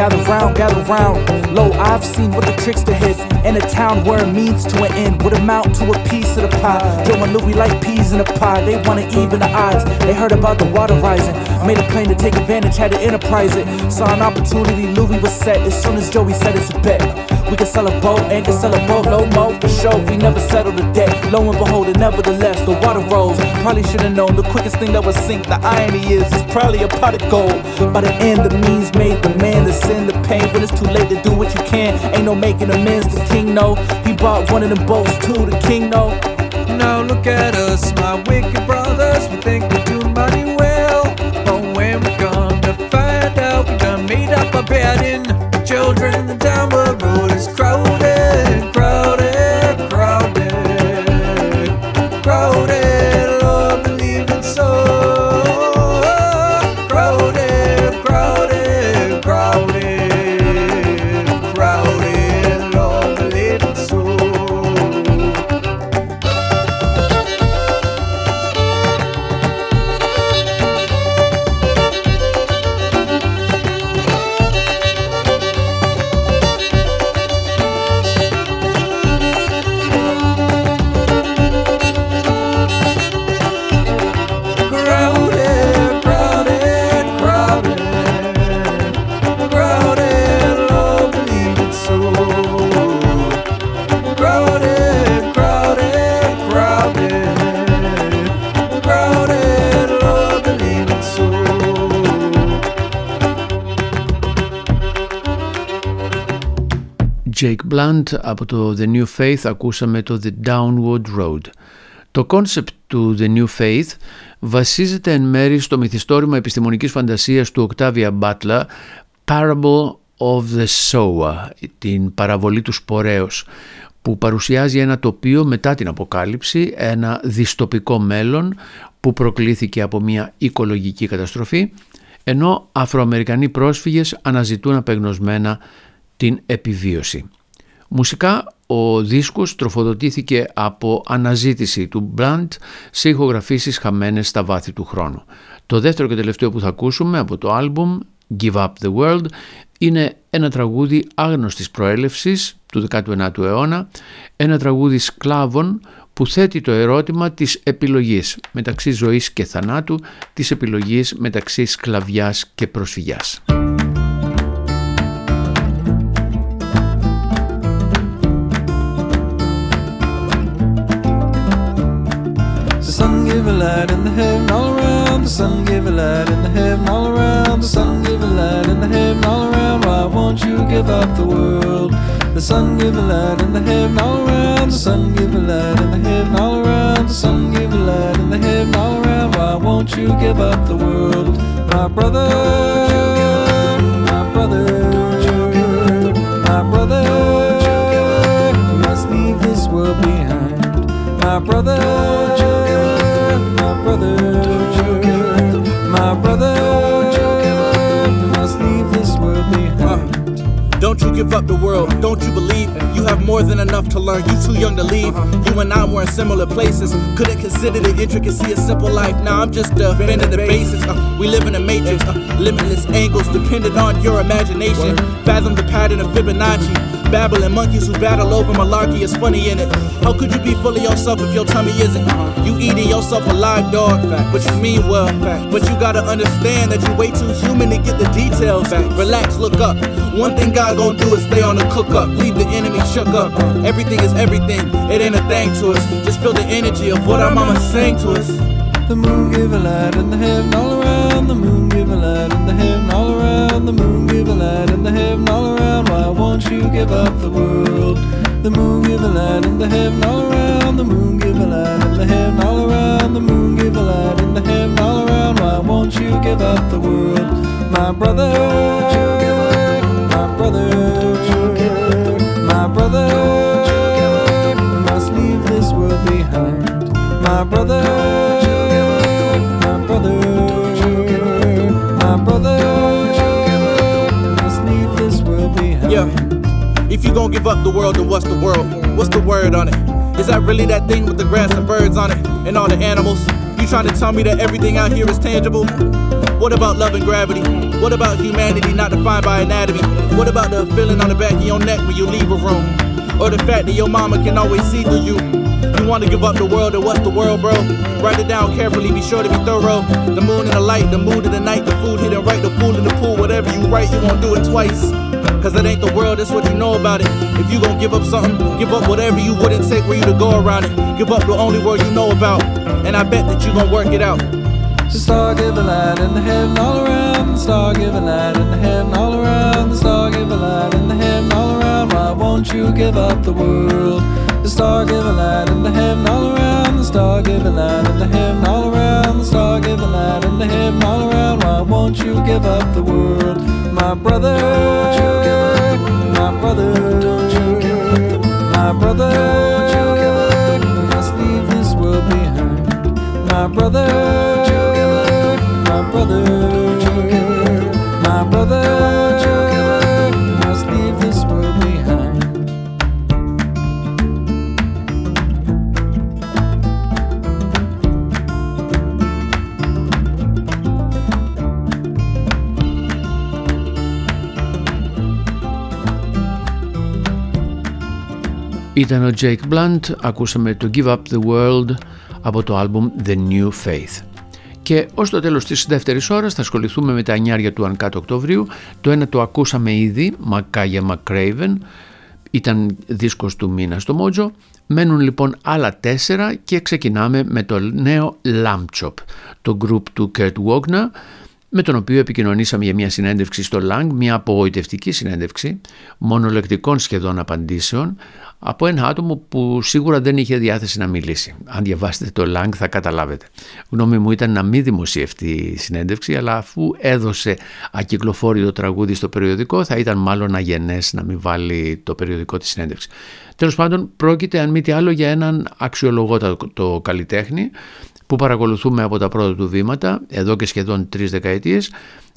Gather round, gather round. Lo, I've seen what the trickster hit. In a town where a means to an end would amount to a piece of the pie. Joe and Louie like peas in a pie. They wanna even the odds. They heard about the water rising. Made a plan to take advantage, had to enterprise it. Saw an opportunity, Louie was set. As soon as Joey said it's a bet. We can sell a boat and can sell a boat, no mo for sure. We never settle the debt. Lo and behold, it nevertheless, the water rose. Probably should have known the quickest thing that would sink. The irony is, it's probably a pot of gold. By the end, the means made the man, the sin, the pain. When it's too late to do what you can, ain't no making amends. The king know he bought one of them boats too. The king know. Now look at us, my wicked brothers. We think we do mighty well. But when we come to find out, we done made up a bed in children. Jake Blount από το The New Faith ακούσαμε το The Downward Road. Το κόνσεπτ του The New Faith βασίζεται εν μέρει στο μυθιστόρημα επιστημονικής φαντασίας του Octavia Butler Parable of the Sower, την παραβολή του σπορέως, που παρουσιάζει ένα τοπίο μετά την αποκάλυψη, ένα δυστοπικό μέλλον που προκλήθηκε από μια οικολογική καταστροφή, ενώ Αφροαμερικανοί πρόσφυγες αναζητούν απεγνωσμένα την επιβίωση. Μουσικά ο δίσκος τροφοδοτήθηκε από αναζήτηση του Blunt σε ηχογραφήσεις χαμένες στα βάθη του χρόνου. Το δεύτερο και τελευταίο που θα ακούσουμε από το άλμπουμ Give Up The World είναι ένα τραγούδι άγνωστης προέλευσης του 19ου αιώνα, ένα τραγούδι σκλάβων που θέτει το ερώτημα της επιλογής μεταξύ ζωής και θανάτου, της επιλογής μεταξύ σκλαβιάς και προσφυγιάς. Light in the heaven all around. The sun give a light in the heaven all around. The sun give a light in the heaven all around. Why won't you give up the world? The sun give a light in the heaven all around. The sun give a light in the heaven all around. The sun give a light in the heaven all around. Why won't you give up the world, my brother? My brother. My brother. Must leave this world behind. My brother. Give up the world, don't you believe you have more than enough to learn? You too young to leave. You and I were in similar places. Couldn't consider the intricacy of simple life. Now I'm just defending the basics. Uh, we live in a matrix, uh, limitless angles dependent on your imagination. Fathom the pattern of Fibonacci. Babbling monkeys who battle over malarkey is funny in it. How could you be full of yourself if your tummy isn't? You eating yourself alive, dog. But you mean well. But you gotta understand that you're way too human to get the details. Relax, look up. One thing God gon' do is stay on the cook up. Leave the enemy shook up. Everything is everything. It ain't a thing to us. Just feel the energy of what our mama sang to us. The moon give a light in the heaven all around. The moon give a light in the heaven all around. The moon give a light in the heaven all around. Why won't you give up the world? The moon give a light in the heaven all around. The moon give a light in the heaven all around. The moon give a light in the heaven all around. Why won't you give up the world, my brother? My brother. My brother. My brother. Must leave this world behind. Yeah. If you gon' give up the world, then what's the world? What's the word on it? Is that really that thing with the grass and birds on it? And all the animals? You trying to tell me that everything out here is tangible? What about love and gravity? What about humanity not defined by anatomy? What about the feeling on the back of your neck when you leave a room? Or the fact that your mama can always see through you? You wanna give up the world, and what's the world, bro? Write it down carefully, be sure to be thorough. The moon and the light, the mood of the night, the food hidden right, the fool in the pool. Whatever you write, you won't do it twice. Cause it ain't the world, that's what you know about it. If you gon' give up something, give up whatever you wouldn't take for you to go around it. Give up the only world you know about. And I bet that you gon' work it out. The star give a light in the heaven all around. The star give a light in the heaven all around. The star give a light in the heaven all around. Why won't you give up the world? The star give a light in the heaven all around. The star give a light in the heaven all around. The star give a light in the heaven all around. Why won't you give up the world, my brother? My brother. My brother. Must leave this world behind. My brother. My brother. My brother. Ήταν ο Jake Blunt, ακούσαμε το Give Up The World από το άλμπουμ The New Faith. Και ως το τέλος της δεύτερης ώρας θα ασχοληθούμε με τα νιάρια του Uncut Οκτωβρίου. Το ένα το ακούσαμε ήδη, Μακάγια McCraven, ήταν δίσκος του μήνα στο Mojo. Μένουν λοιπόν άλλα τέσσερα και ξεκινάμε με το νέο Lamb Chop, το group του Kurt Wagner, με τον οποίο επικοινωνήσαμε για μια συνέντευξη στο ΛΑΝΚ, μια απογοητευτική συνέντευξη, μονολεκτικών σχεδόν απαντήσεων, από ένα άτομο που σίγουρα δεν είχε διάθεση να μιλήσει. Αν διαβάσετε το ΛΑΝΚ θα καταλάβετε. Γνώμη μου ήταν να μην δημοσιευτεί η συνέντευξη, αλλά αφού έδωσε ακυκλοφόρητο τραγούδι στο περιοδικό, θα ήταν μάλλον αγενές να μην βάλει το περιοδικό της συνέντευξη. Τέλος πάντων, πρόκειται αν μη τι άλλο για έναν αξιολογότατο καλλιτέχνη, που παρακολουθούμε από τα πρώτα του βήματα, εδώ και σχεδόν τρεις δεκαετίες,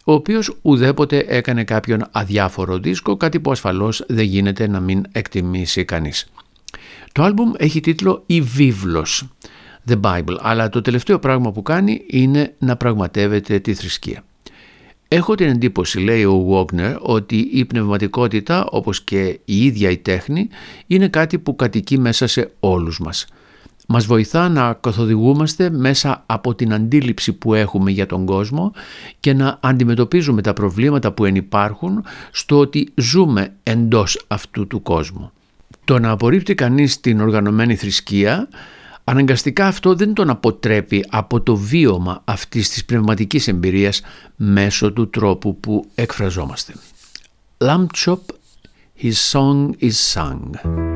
ο οποίος ουδέποτε έκανε κάποιον αδιάφορο δίσκο, κάτι που ασφαλώς δεν γίνεται να μην εκτιμήσει κανείς. Το άλμπουμ έχει τίτλο «Η βίβλος», The Bible, αλλά το τελευταίο πράγμα που κάνει είναι να πραγματεύεται τη θρησκεία. Έχω την εντύπωση, λέει ο Βόγνερ, ότι η πνευματικότητα, όπως και η ίδια η τέχνη, είναι κάτι που κατοικεί μέσα σε όλους μας. Μας βοηθά να καθοδηγούμαστε μέσα από την αντίληψη που έχουμε για τον κόσμο και να αντιμετωπίζουμε τα προβλήματα που ενυπάρχουν στο ότι ζούμε εντός αυτού του κόσμου. Το να απορρίπτει κανείς την οργανωμένη θρησκεία Αναγκαστικά αυτό δεν τον αποτρέπει από το βίωμα αυτής της πνευματικής εμπειρίας μέσω του τρόπου που εκφραζόμαστε. Lamb Chop, his song is sung.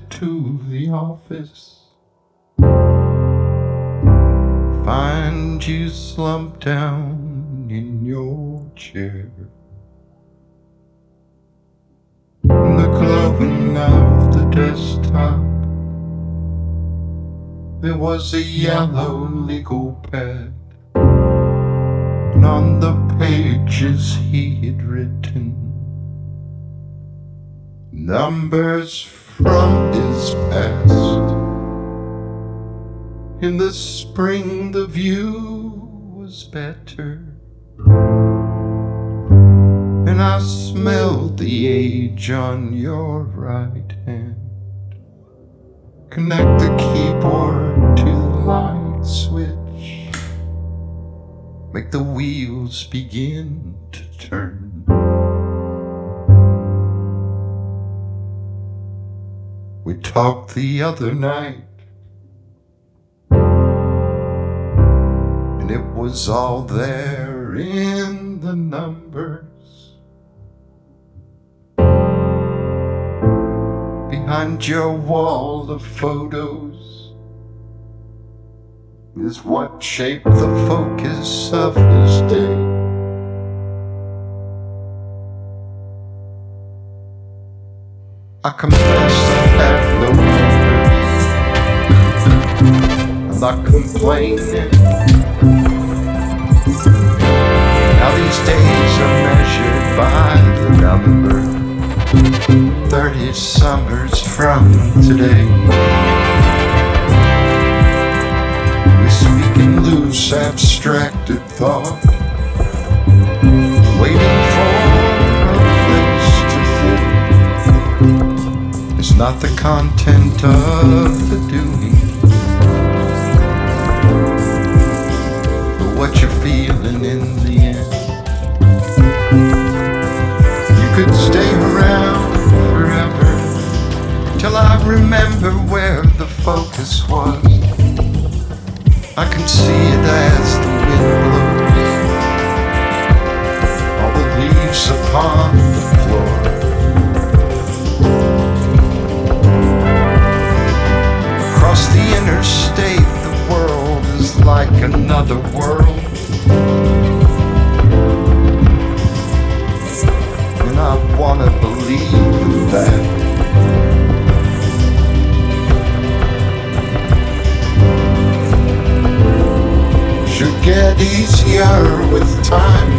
To the office. Find you slumped down in your chair. In the glowing of the desktop, there was a yellow legal pad. And on the pages he had written numbers from his past. In the spring, the view was better. And I smelled the age on your right hand. Connect the keyboard to the light switch. Make the wheels begin to turn. We talked the other night. And it was all there in the numbers. Behind your wall of photos is what shaped the focus of his day. I confess numbers. I'm not complaining. Now these days are measured by the number. Thirty summers from today. We speak in loose, abstracted thought, waiting for a place to think. It's not the content of the doing, what you're feeling in the end. You could stay around forever till I remember where the focus was. I can see it as the wind blows, all the leaves upon the floor. Across the interstate, like another world. And I wanna believe that. Should get easier with time.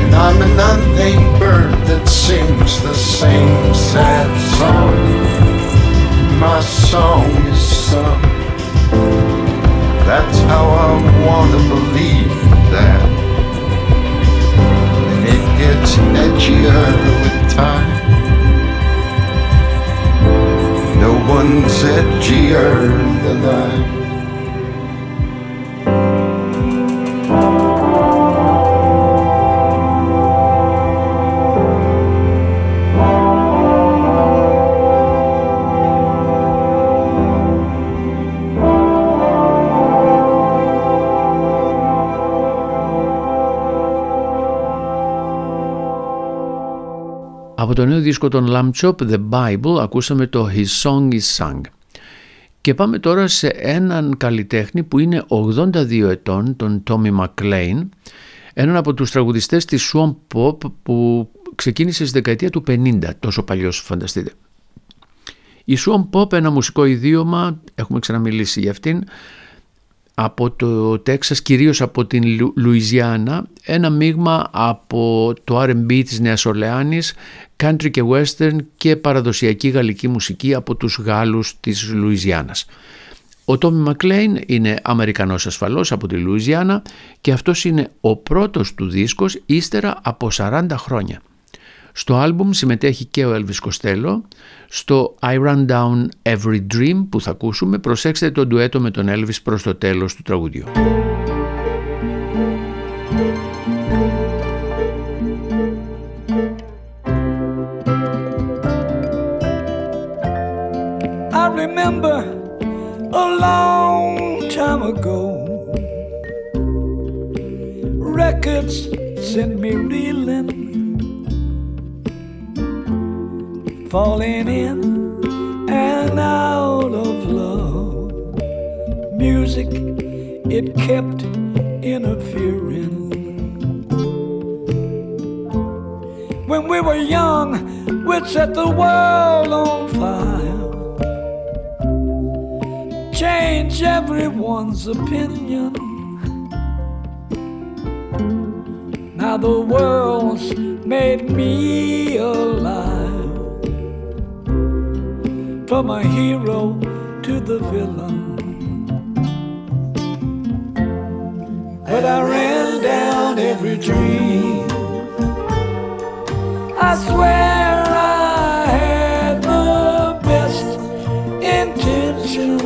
And I'm an unnamed bird that sings the same sad song. My song is sung. That's how I wanna believe that. And it gets edgier with time. No one's edgier than I. Από το νέο δίσκο των Lamb Chop, The Bible, ακούσαμε το His Song Is Sung. Και πάμε τώρα σε έναν καλλιτέχνη που είναι 82 ετών, τον Tommy McLean, έναν από τους τραγουδιστές της Swamp Pop που ξεκίνησε στη δεκαετία του 50, τόσο παλιός φανταστείτε. Η Swamp Pop, ένα μουσικό ιδίωμα, έχουμε ξαναμιλήσει για αυτήν, από το Τέξας, κυρίως από την Λου- Λουιζιάννα, ένα μείγμα από το R&B της Νέας Ορλεάνης, country και western και παραδοσιακή γαλλική μουσική από τους Γάλλους της Λουιζιάννας. Ο Τόμι Μακλέιν είναι Αμερικανός ασφαλώς από τη Λουιζιάννα και αυτός είναι ο πρώτος του δίσκος ύστερα από 40 χρόνια. Στο άλμπουμ συμμετέχει και ο Elvis Costello. Στο I Run Down Every Dream που θα ακούσουμε προσέξτε το ντουέτο με τον Elvis προς το τέλος του τραγουδιού. I remember a long time ago. Records sent me reeling, falling in and out of love. Music, it kept interfering. When we were young, we'd set the world on fire change everyone's opinion. Now the world's made me alive. From a hero to the villain. But I ran down every dream. I swear I had the best intention.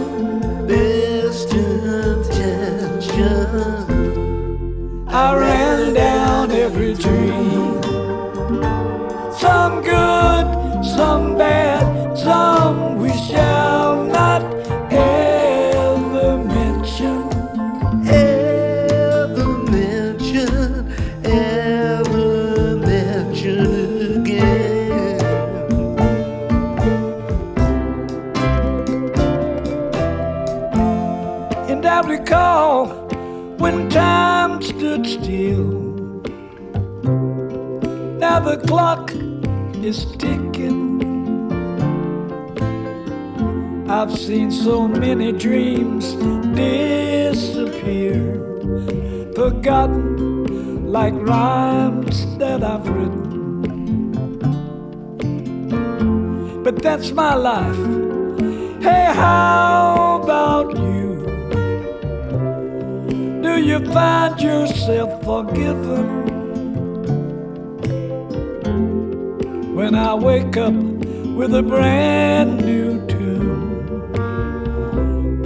Best intention. I ran down every dream. Some good, some bad, some we shall not ever mention. Ever mention, ever mention again. And I recall when time stood still. Now the clock is ticking. I've seen so many dreams disappear, forgotten like rhymes that I've written. But that's my life. Hey, how about you? Do you find yourself forgiven? when I wake up with a brand new.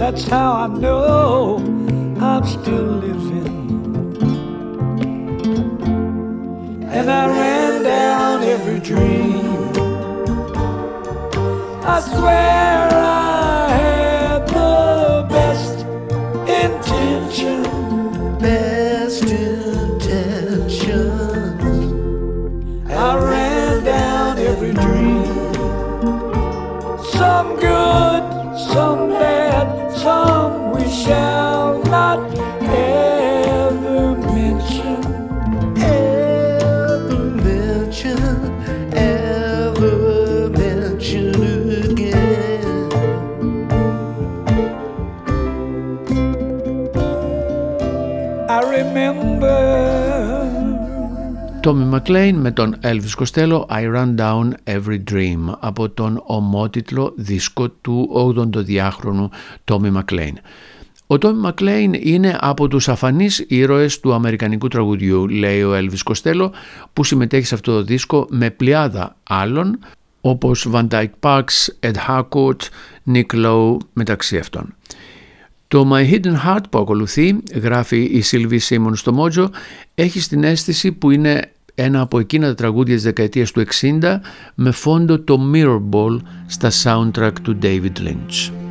That's how I know I'm still living. And I ran down every dream. I swear I Τόμι Μακλέιν με τον Elvis Costello I Run Down Every Dream από τον ομότιτλο δίσκο του 82χρονου Τόμι Μακλέιν. Ο Τόμι Μακλέιν είναι από τους αφανείς ήρωες του αμερικανικού τραγουδιού, λέει ο Elvis Costello, που συμμετέχει σε αυτό το δίσκο με πλειάδα άλλων, όπως Van Dyke Parks, Ed Harcourt, Nick Lowe μεταξύ αυτών. Το My Hidden Heart που ακολουθεί, γράφει η Sylvie Simon στο Mojo, έχει στην αίσθηση που είναι ένα από εκείνα τα τραγούδια της δεκαετίας του 60 με φόντο το Mirror Ball στα soundtrack του David Lynch.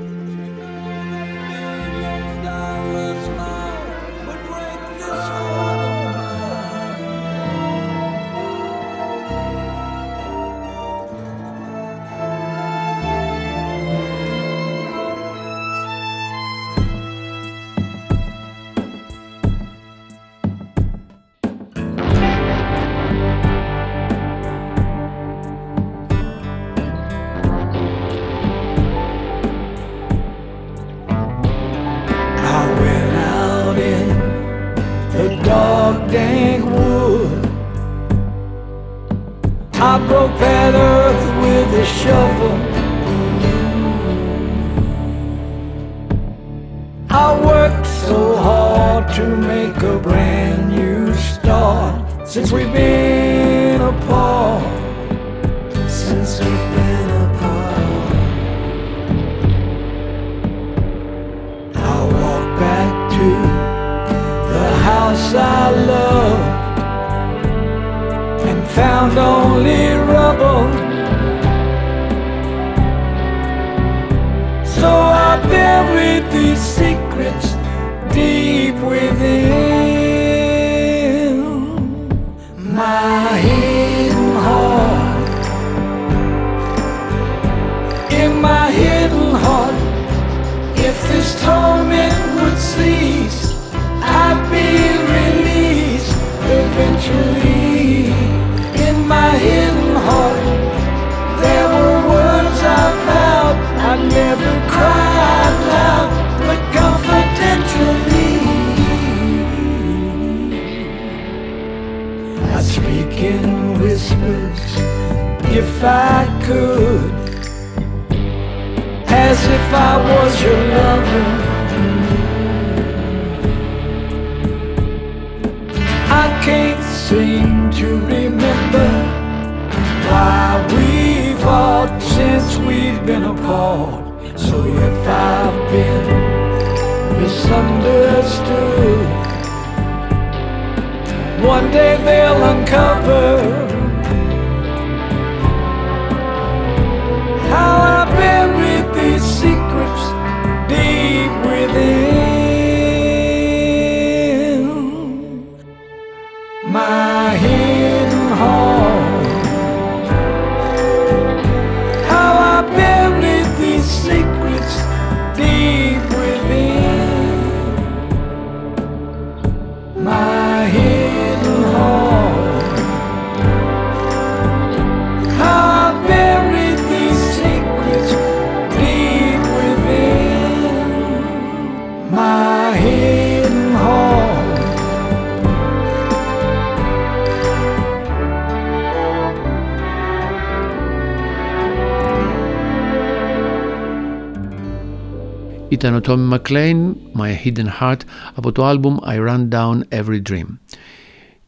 Ήταν ο Tommy McLean, My Hidden Heart, από το άλμπουμ I Run Down Every Dream.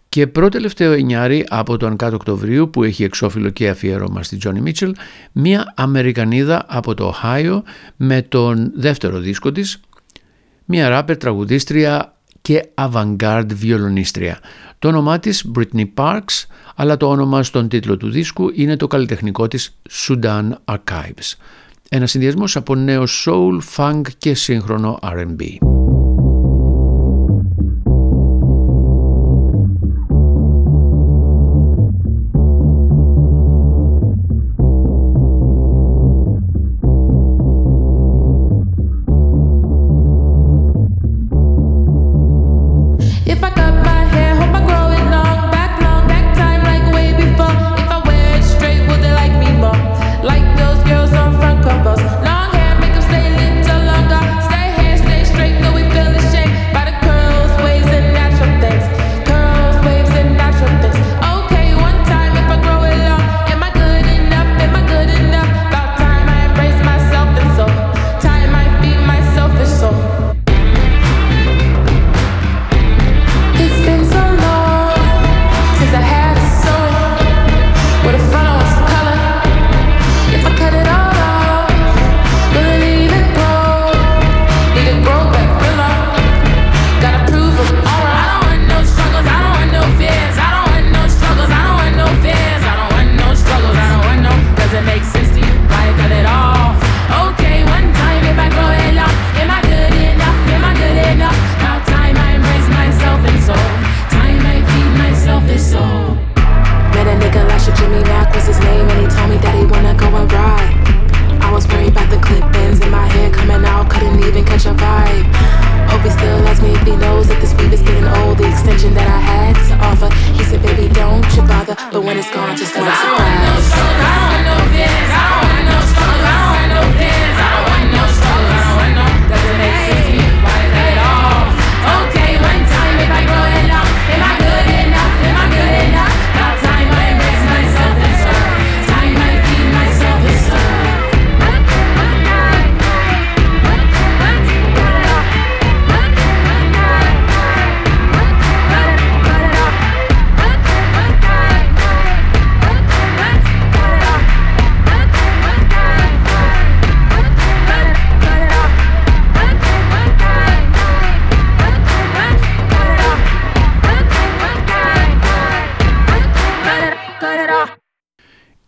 Και πρώτο τελευταίο εννιάρι από τον κάτω Οκτωβρίου που έχει εξώφυλλο και αφιέρωμα στη Τζόνι Μίτσελ, μια Αμερικανίδα από το Ohio με τον δεύτερο δίσκο της, μια ράπερ τραγουδίστρια και avant-garde βιολονίστρια. Το όνομά της Britney Parks, αλλά το όνομα στον τίτλο του δίσκου είναι το καλλιτεχνικό της Sudan Archives. Ένα συνδυασμός από νέο soul, funk και σύγχρονο R&B.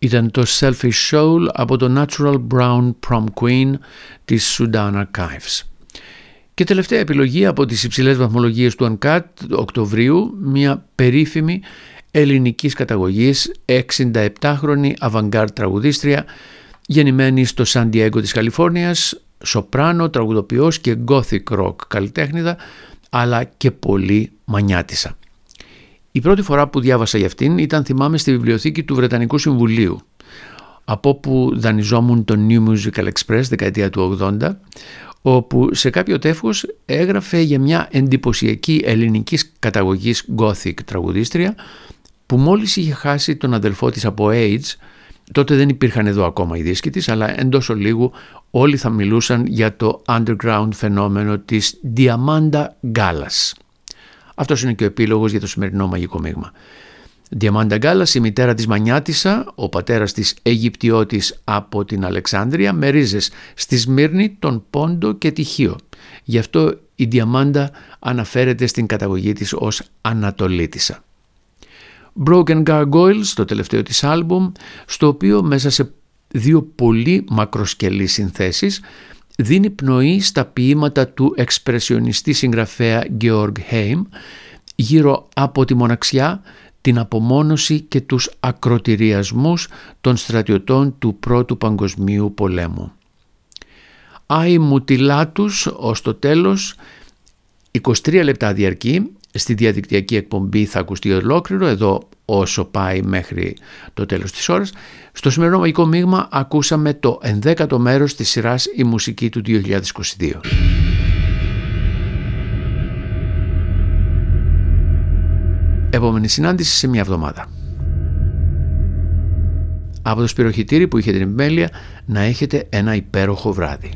Ήταν το Selfish Soul από το Natural Brown Prom Queen της Sudan Archives. Και τελευταία επιλογή από τις υψηλές βαθμολογίες του Uncut Οκτωβρίου, μια περίφημη ελληνικής καταγωγής 67χρονη avant-garde τραγουδίστρια γεννημένη στο Σαν Diego της Καλιφόρνιας, σοπράνο, τραγουδοποιός και gothic rock καλλιτέχνηδα αλλά και πολύ μανιάτισα. Η πρώτη φορά που διάβασα για αυτήν ήταν θυμάμαι στη βιβλιοθήκη του Βρετανικού Συμβουλίου από όπου δανειζόμουν το New Musical Express δεκαετία του 80 όπου σε κάποιο τεύχος έγραφε για μια εντυπωσιακή ελληνικής καταγωγής gothic τραγουδίστρια που μόλις είχε χάσει τον αδελφό της από AIDS τότε δεν υπήρχαν εδώ ακόμα οι δίσκοι της αλλά εντός ολίγου όλοι θα μιλούσαν για το underground φαινόμενο της Diamanda Gallas. Αυτός είναι και ο επίλογος για το σημερινό μαγικό μείγμα. Διαμάντα Γκάλας, η μητέρα της Μανιάτισσα, ο πατέρας της Αιγυπτιώτης από την Αλεξάνδρεια, με ρίζες στη Σμύρνη, τον Πόντο και τη Χίο. Γι' αυτό η Διαμάντα αναφέρεται στην καταγωγή της ως Ανατολίτισσα. Broken Gargoyles, το τελευταίο της άλμπουμ, στο οποίο μέσα σε δύο πολύ μακροσκελείς συνθέσεις δίνει πνοή στα ποίηματα του εξπρεσιονιστή συγγραφέα Georg Heim γύρω από τη μοναξιά, την απομόνωση και τους ακροτηριασμούς των στρατιωτών του Πρώτου Παγκοσμίου Πολέμου. Άι Μουτιλάτους ως το τέλος 23 λεπτά διαρκεί στη διαδικτυακή εκπομπή θα ακουστεί ολόκληρο εδώ όσο πάει μέχρι το τέλος της ώρας. Στο σημερινό μαγικό μείγμα ακούσαμε το 11ο μέρος της σειράς «Η μουσική του 2022». Επόμενη συνάντηση σε μια εβδομάδα. Από το σπυροχητήρι που είχε την επιμέλεια να έχετε ένα υπέροχο βράδυ.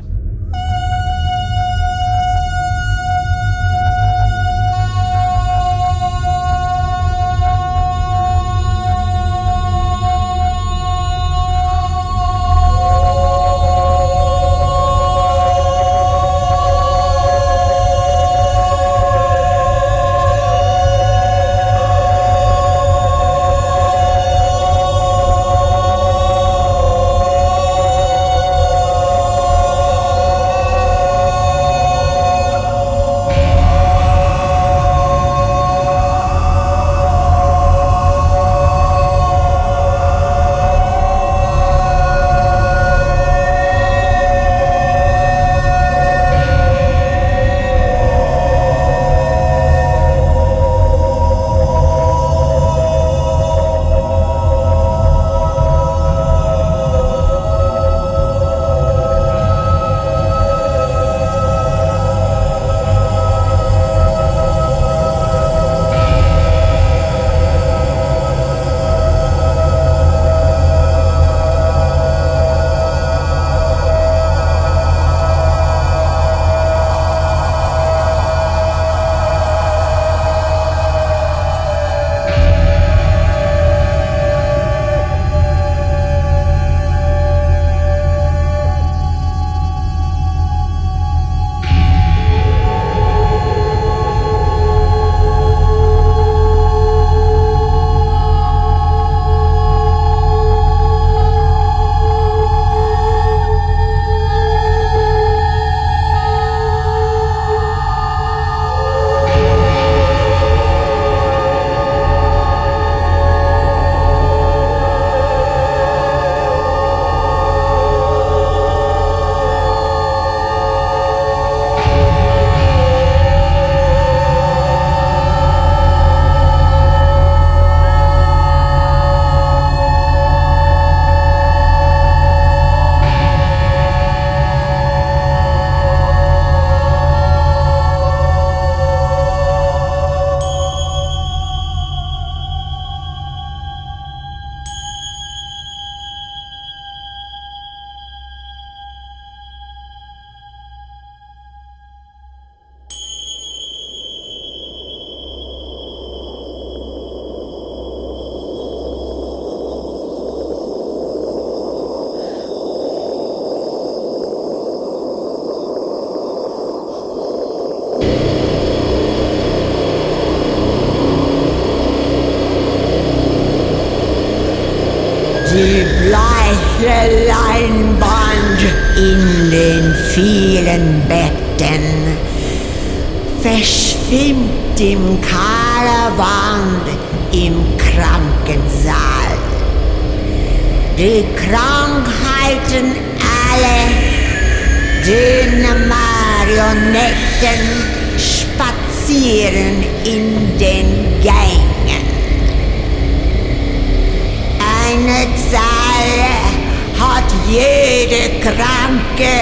Schranke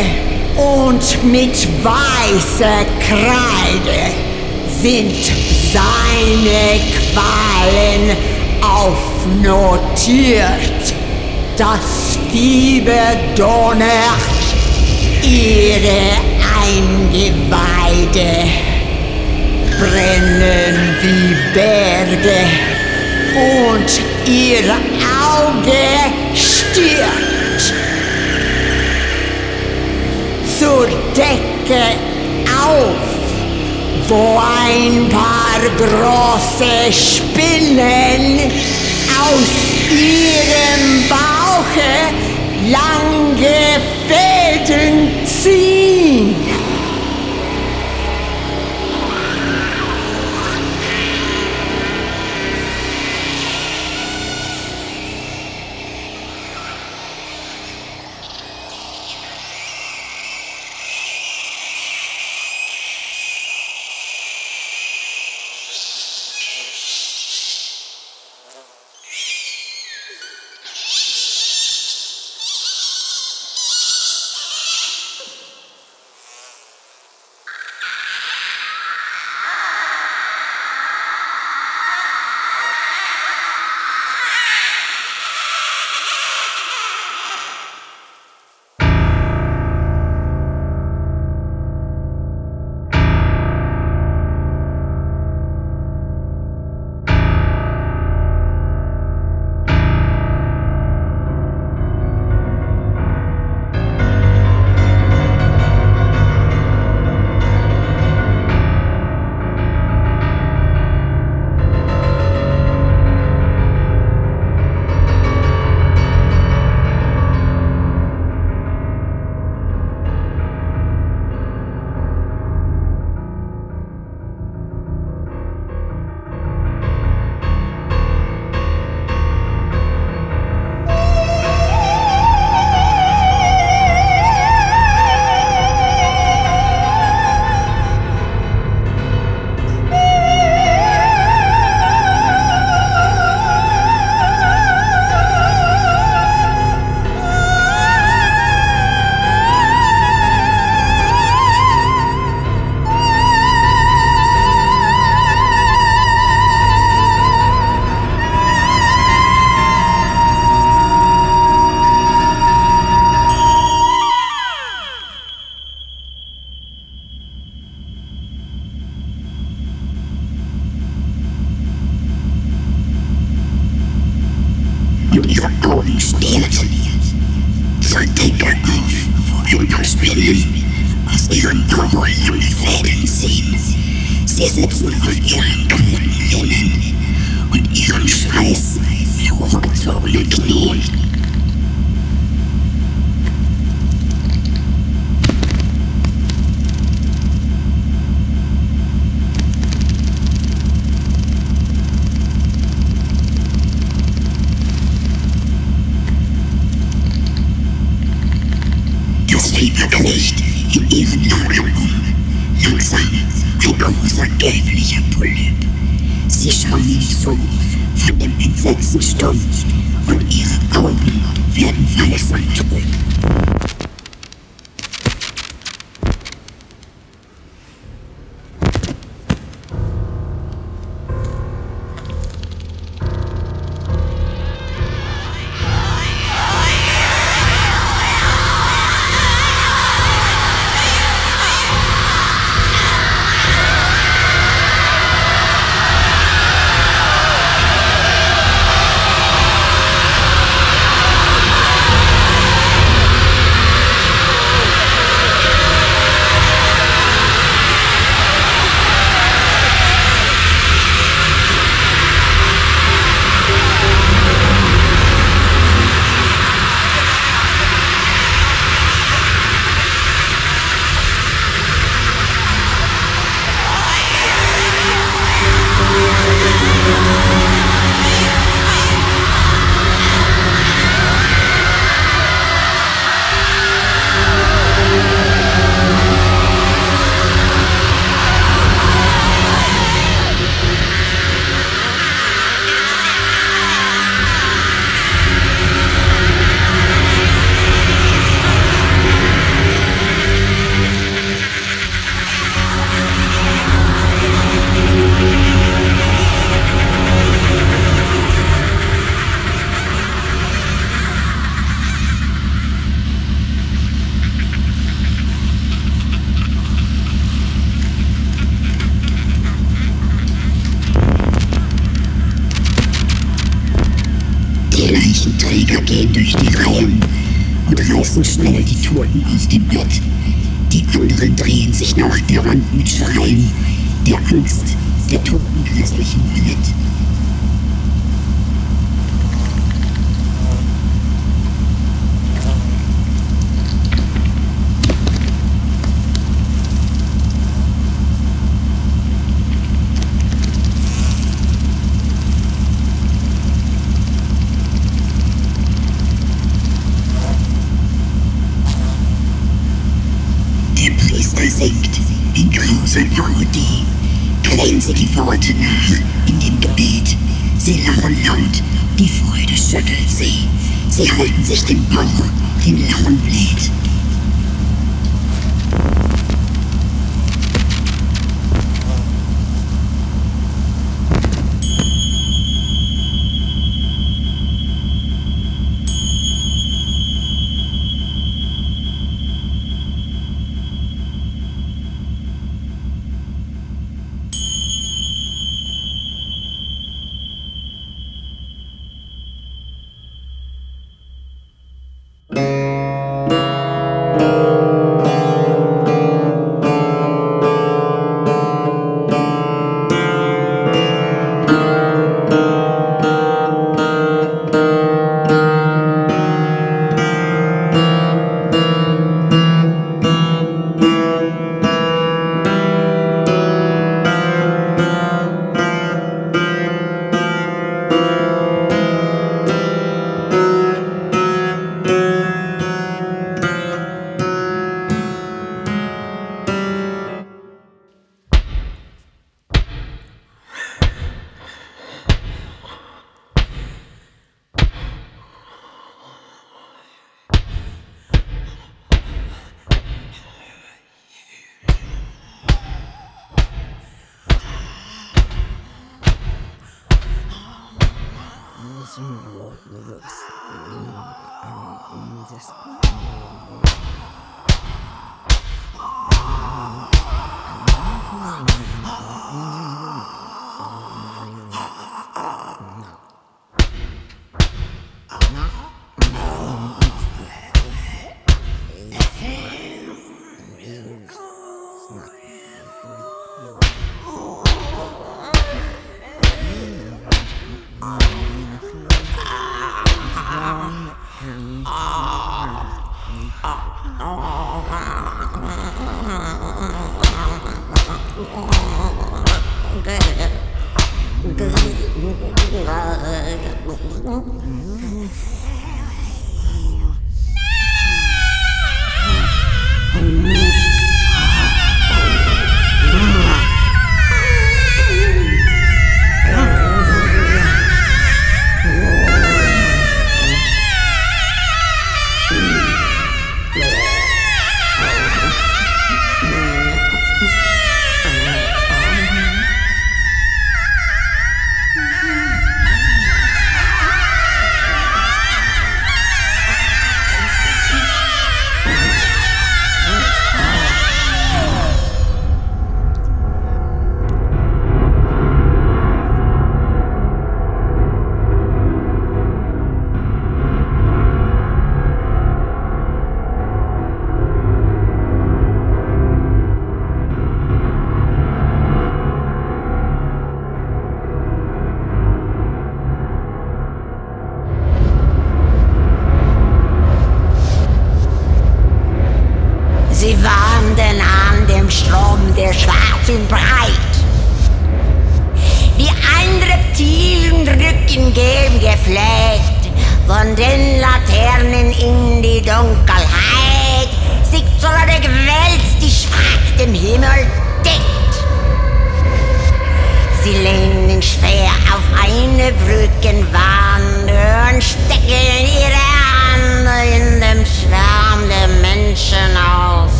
und mit weißer Kreide sind seine Qualen aufnotiert. Das Fieber donnert ihre Eingeweide, brennen wie Berge und ihr Auge stirbt. zur Decke auf, wo ein paar große Spinnen aus ihrem Bauche lange Fäden ziehen.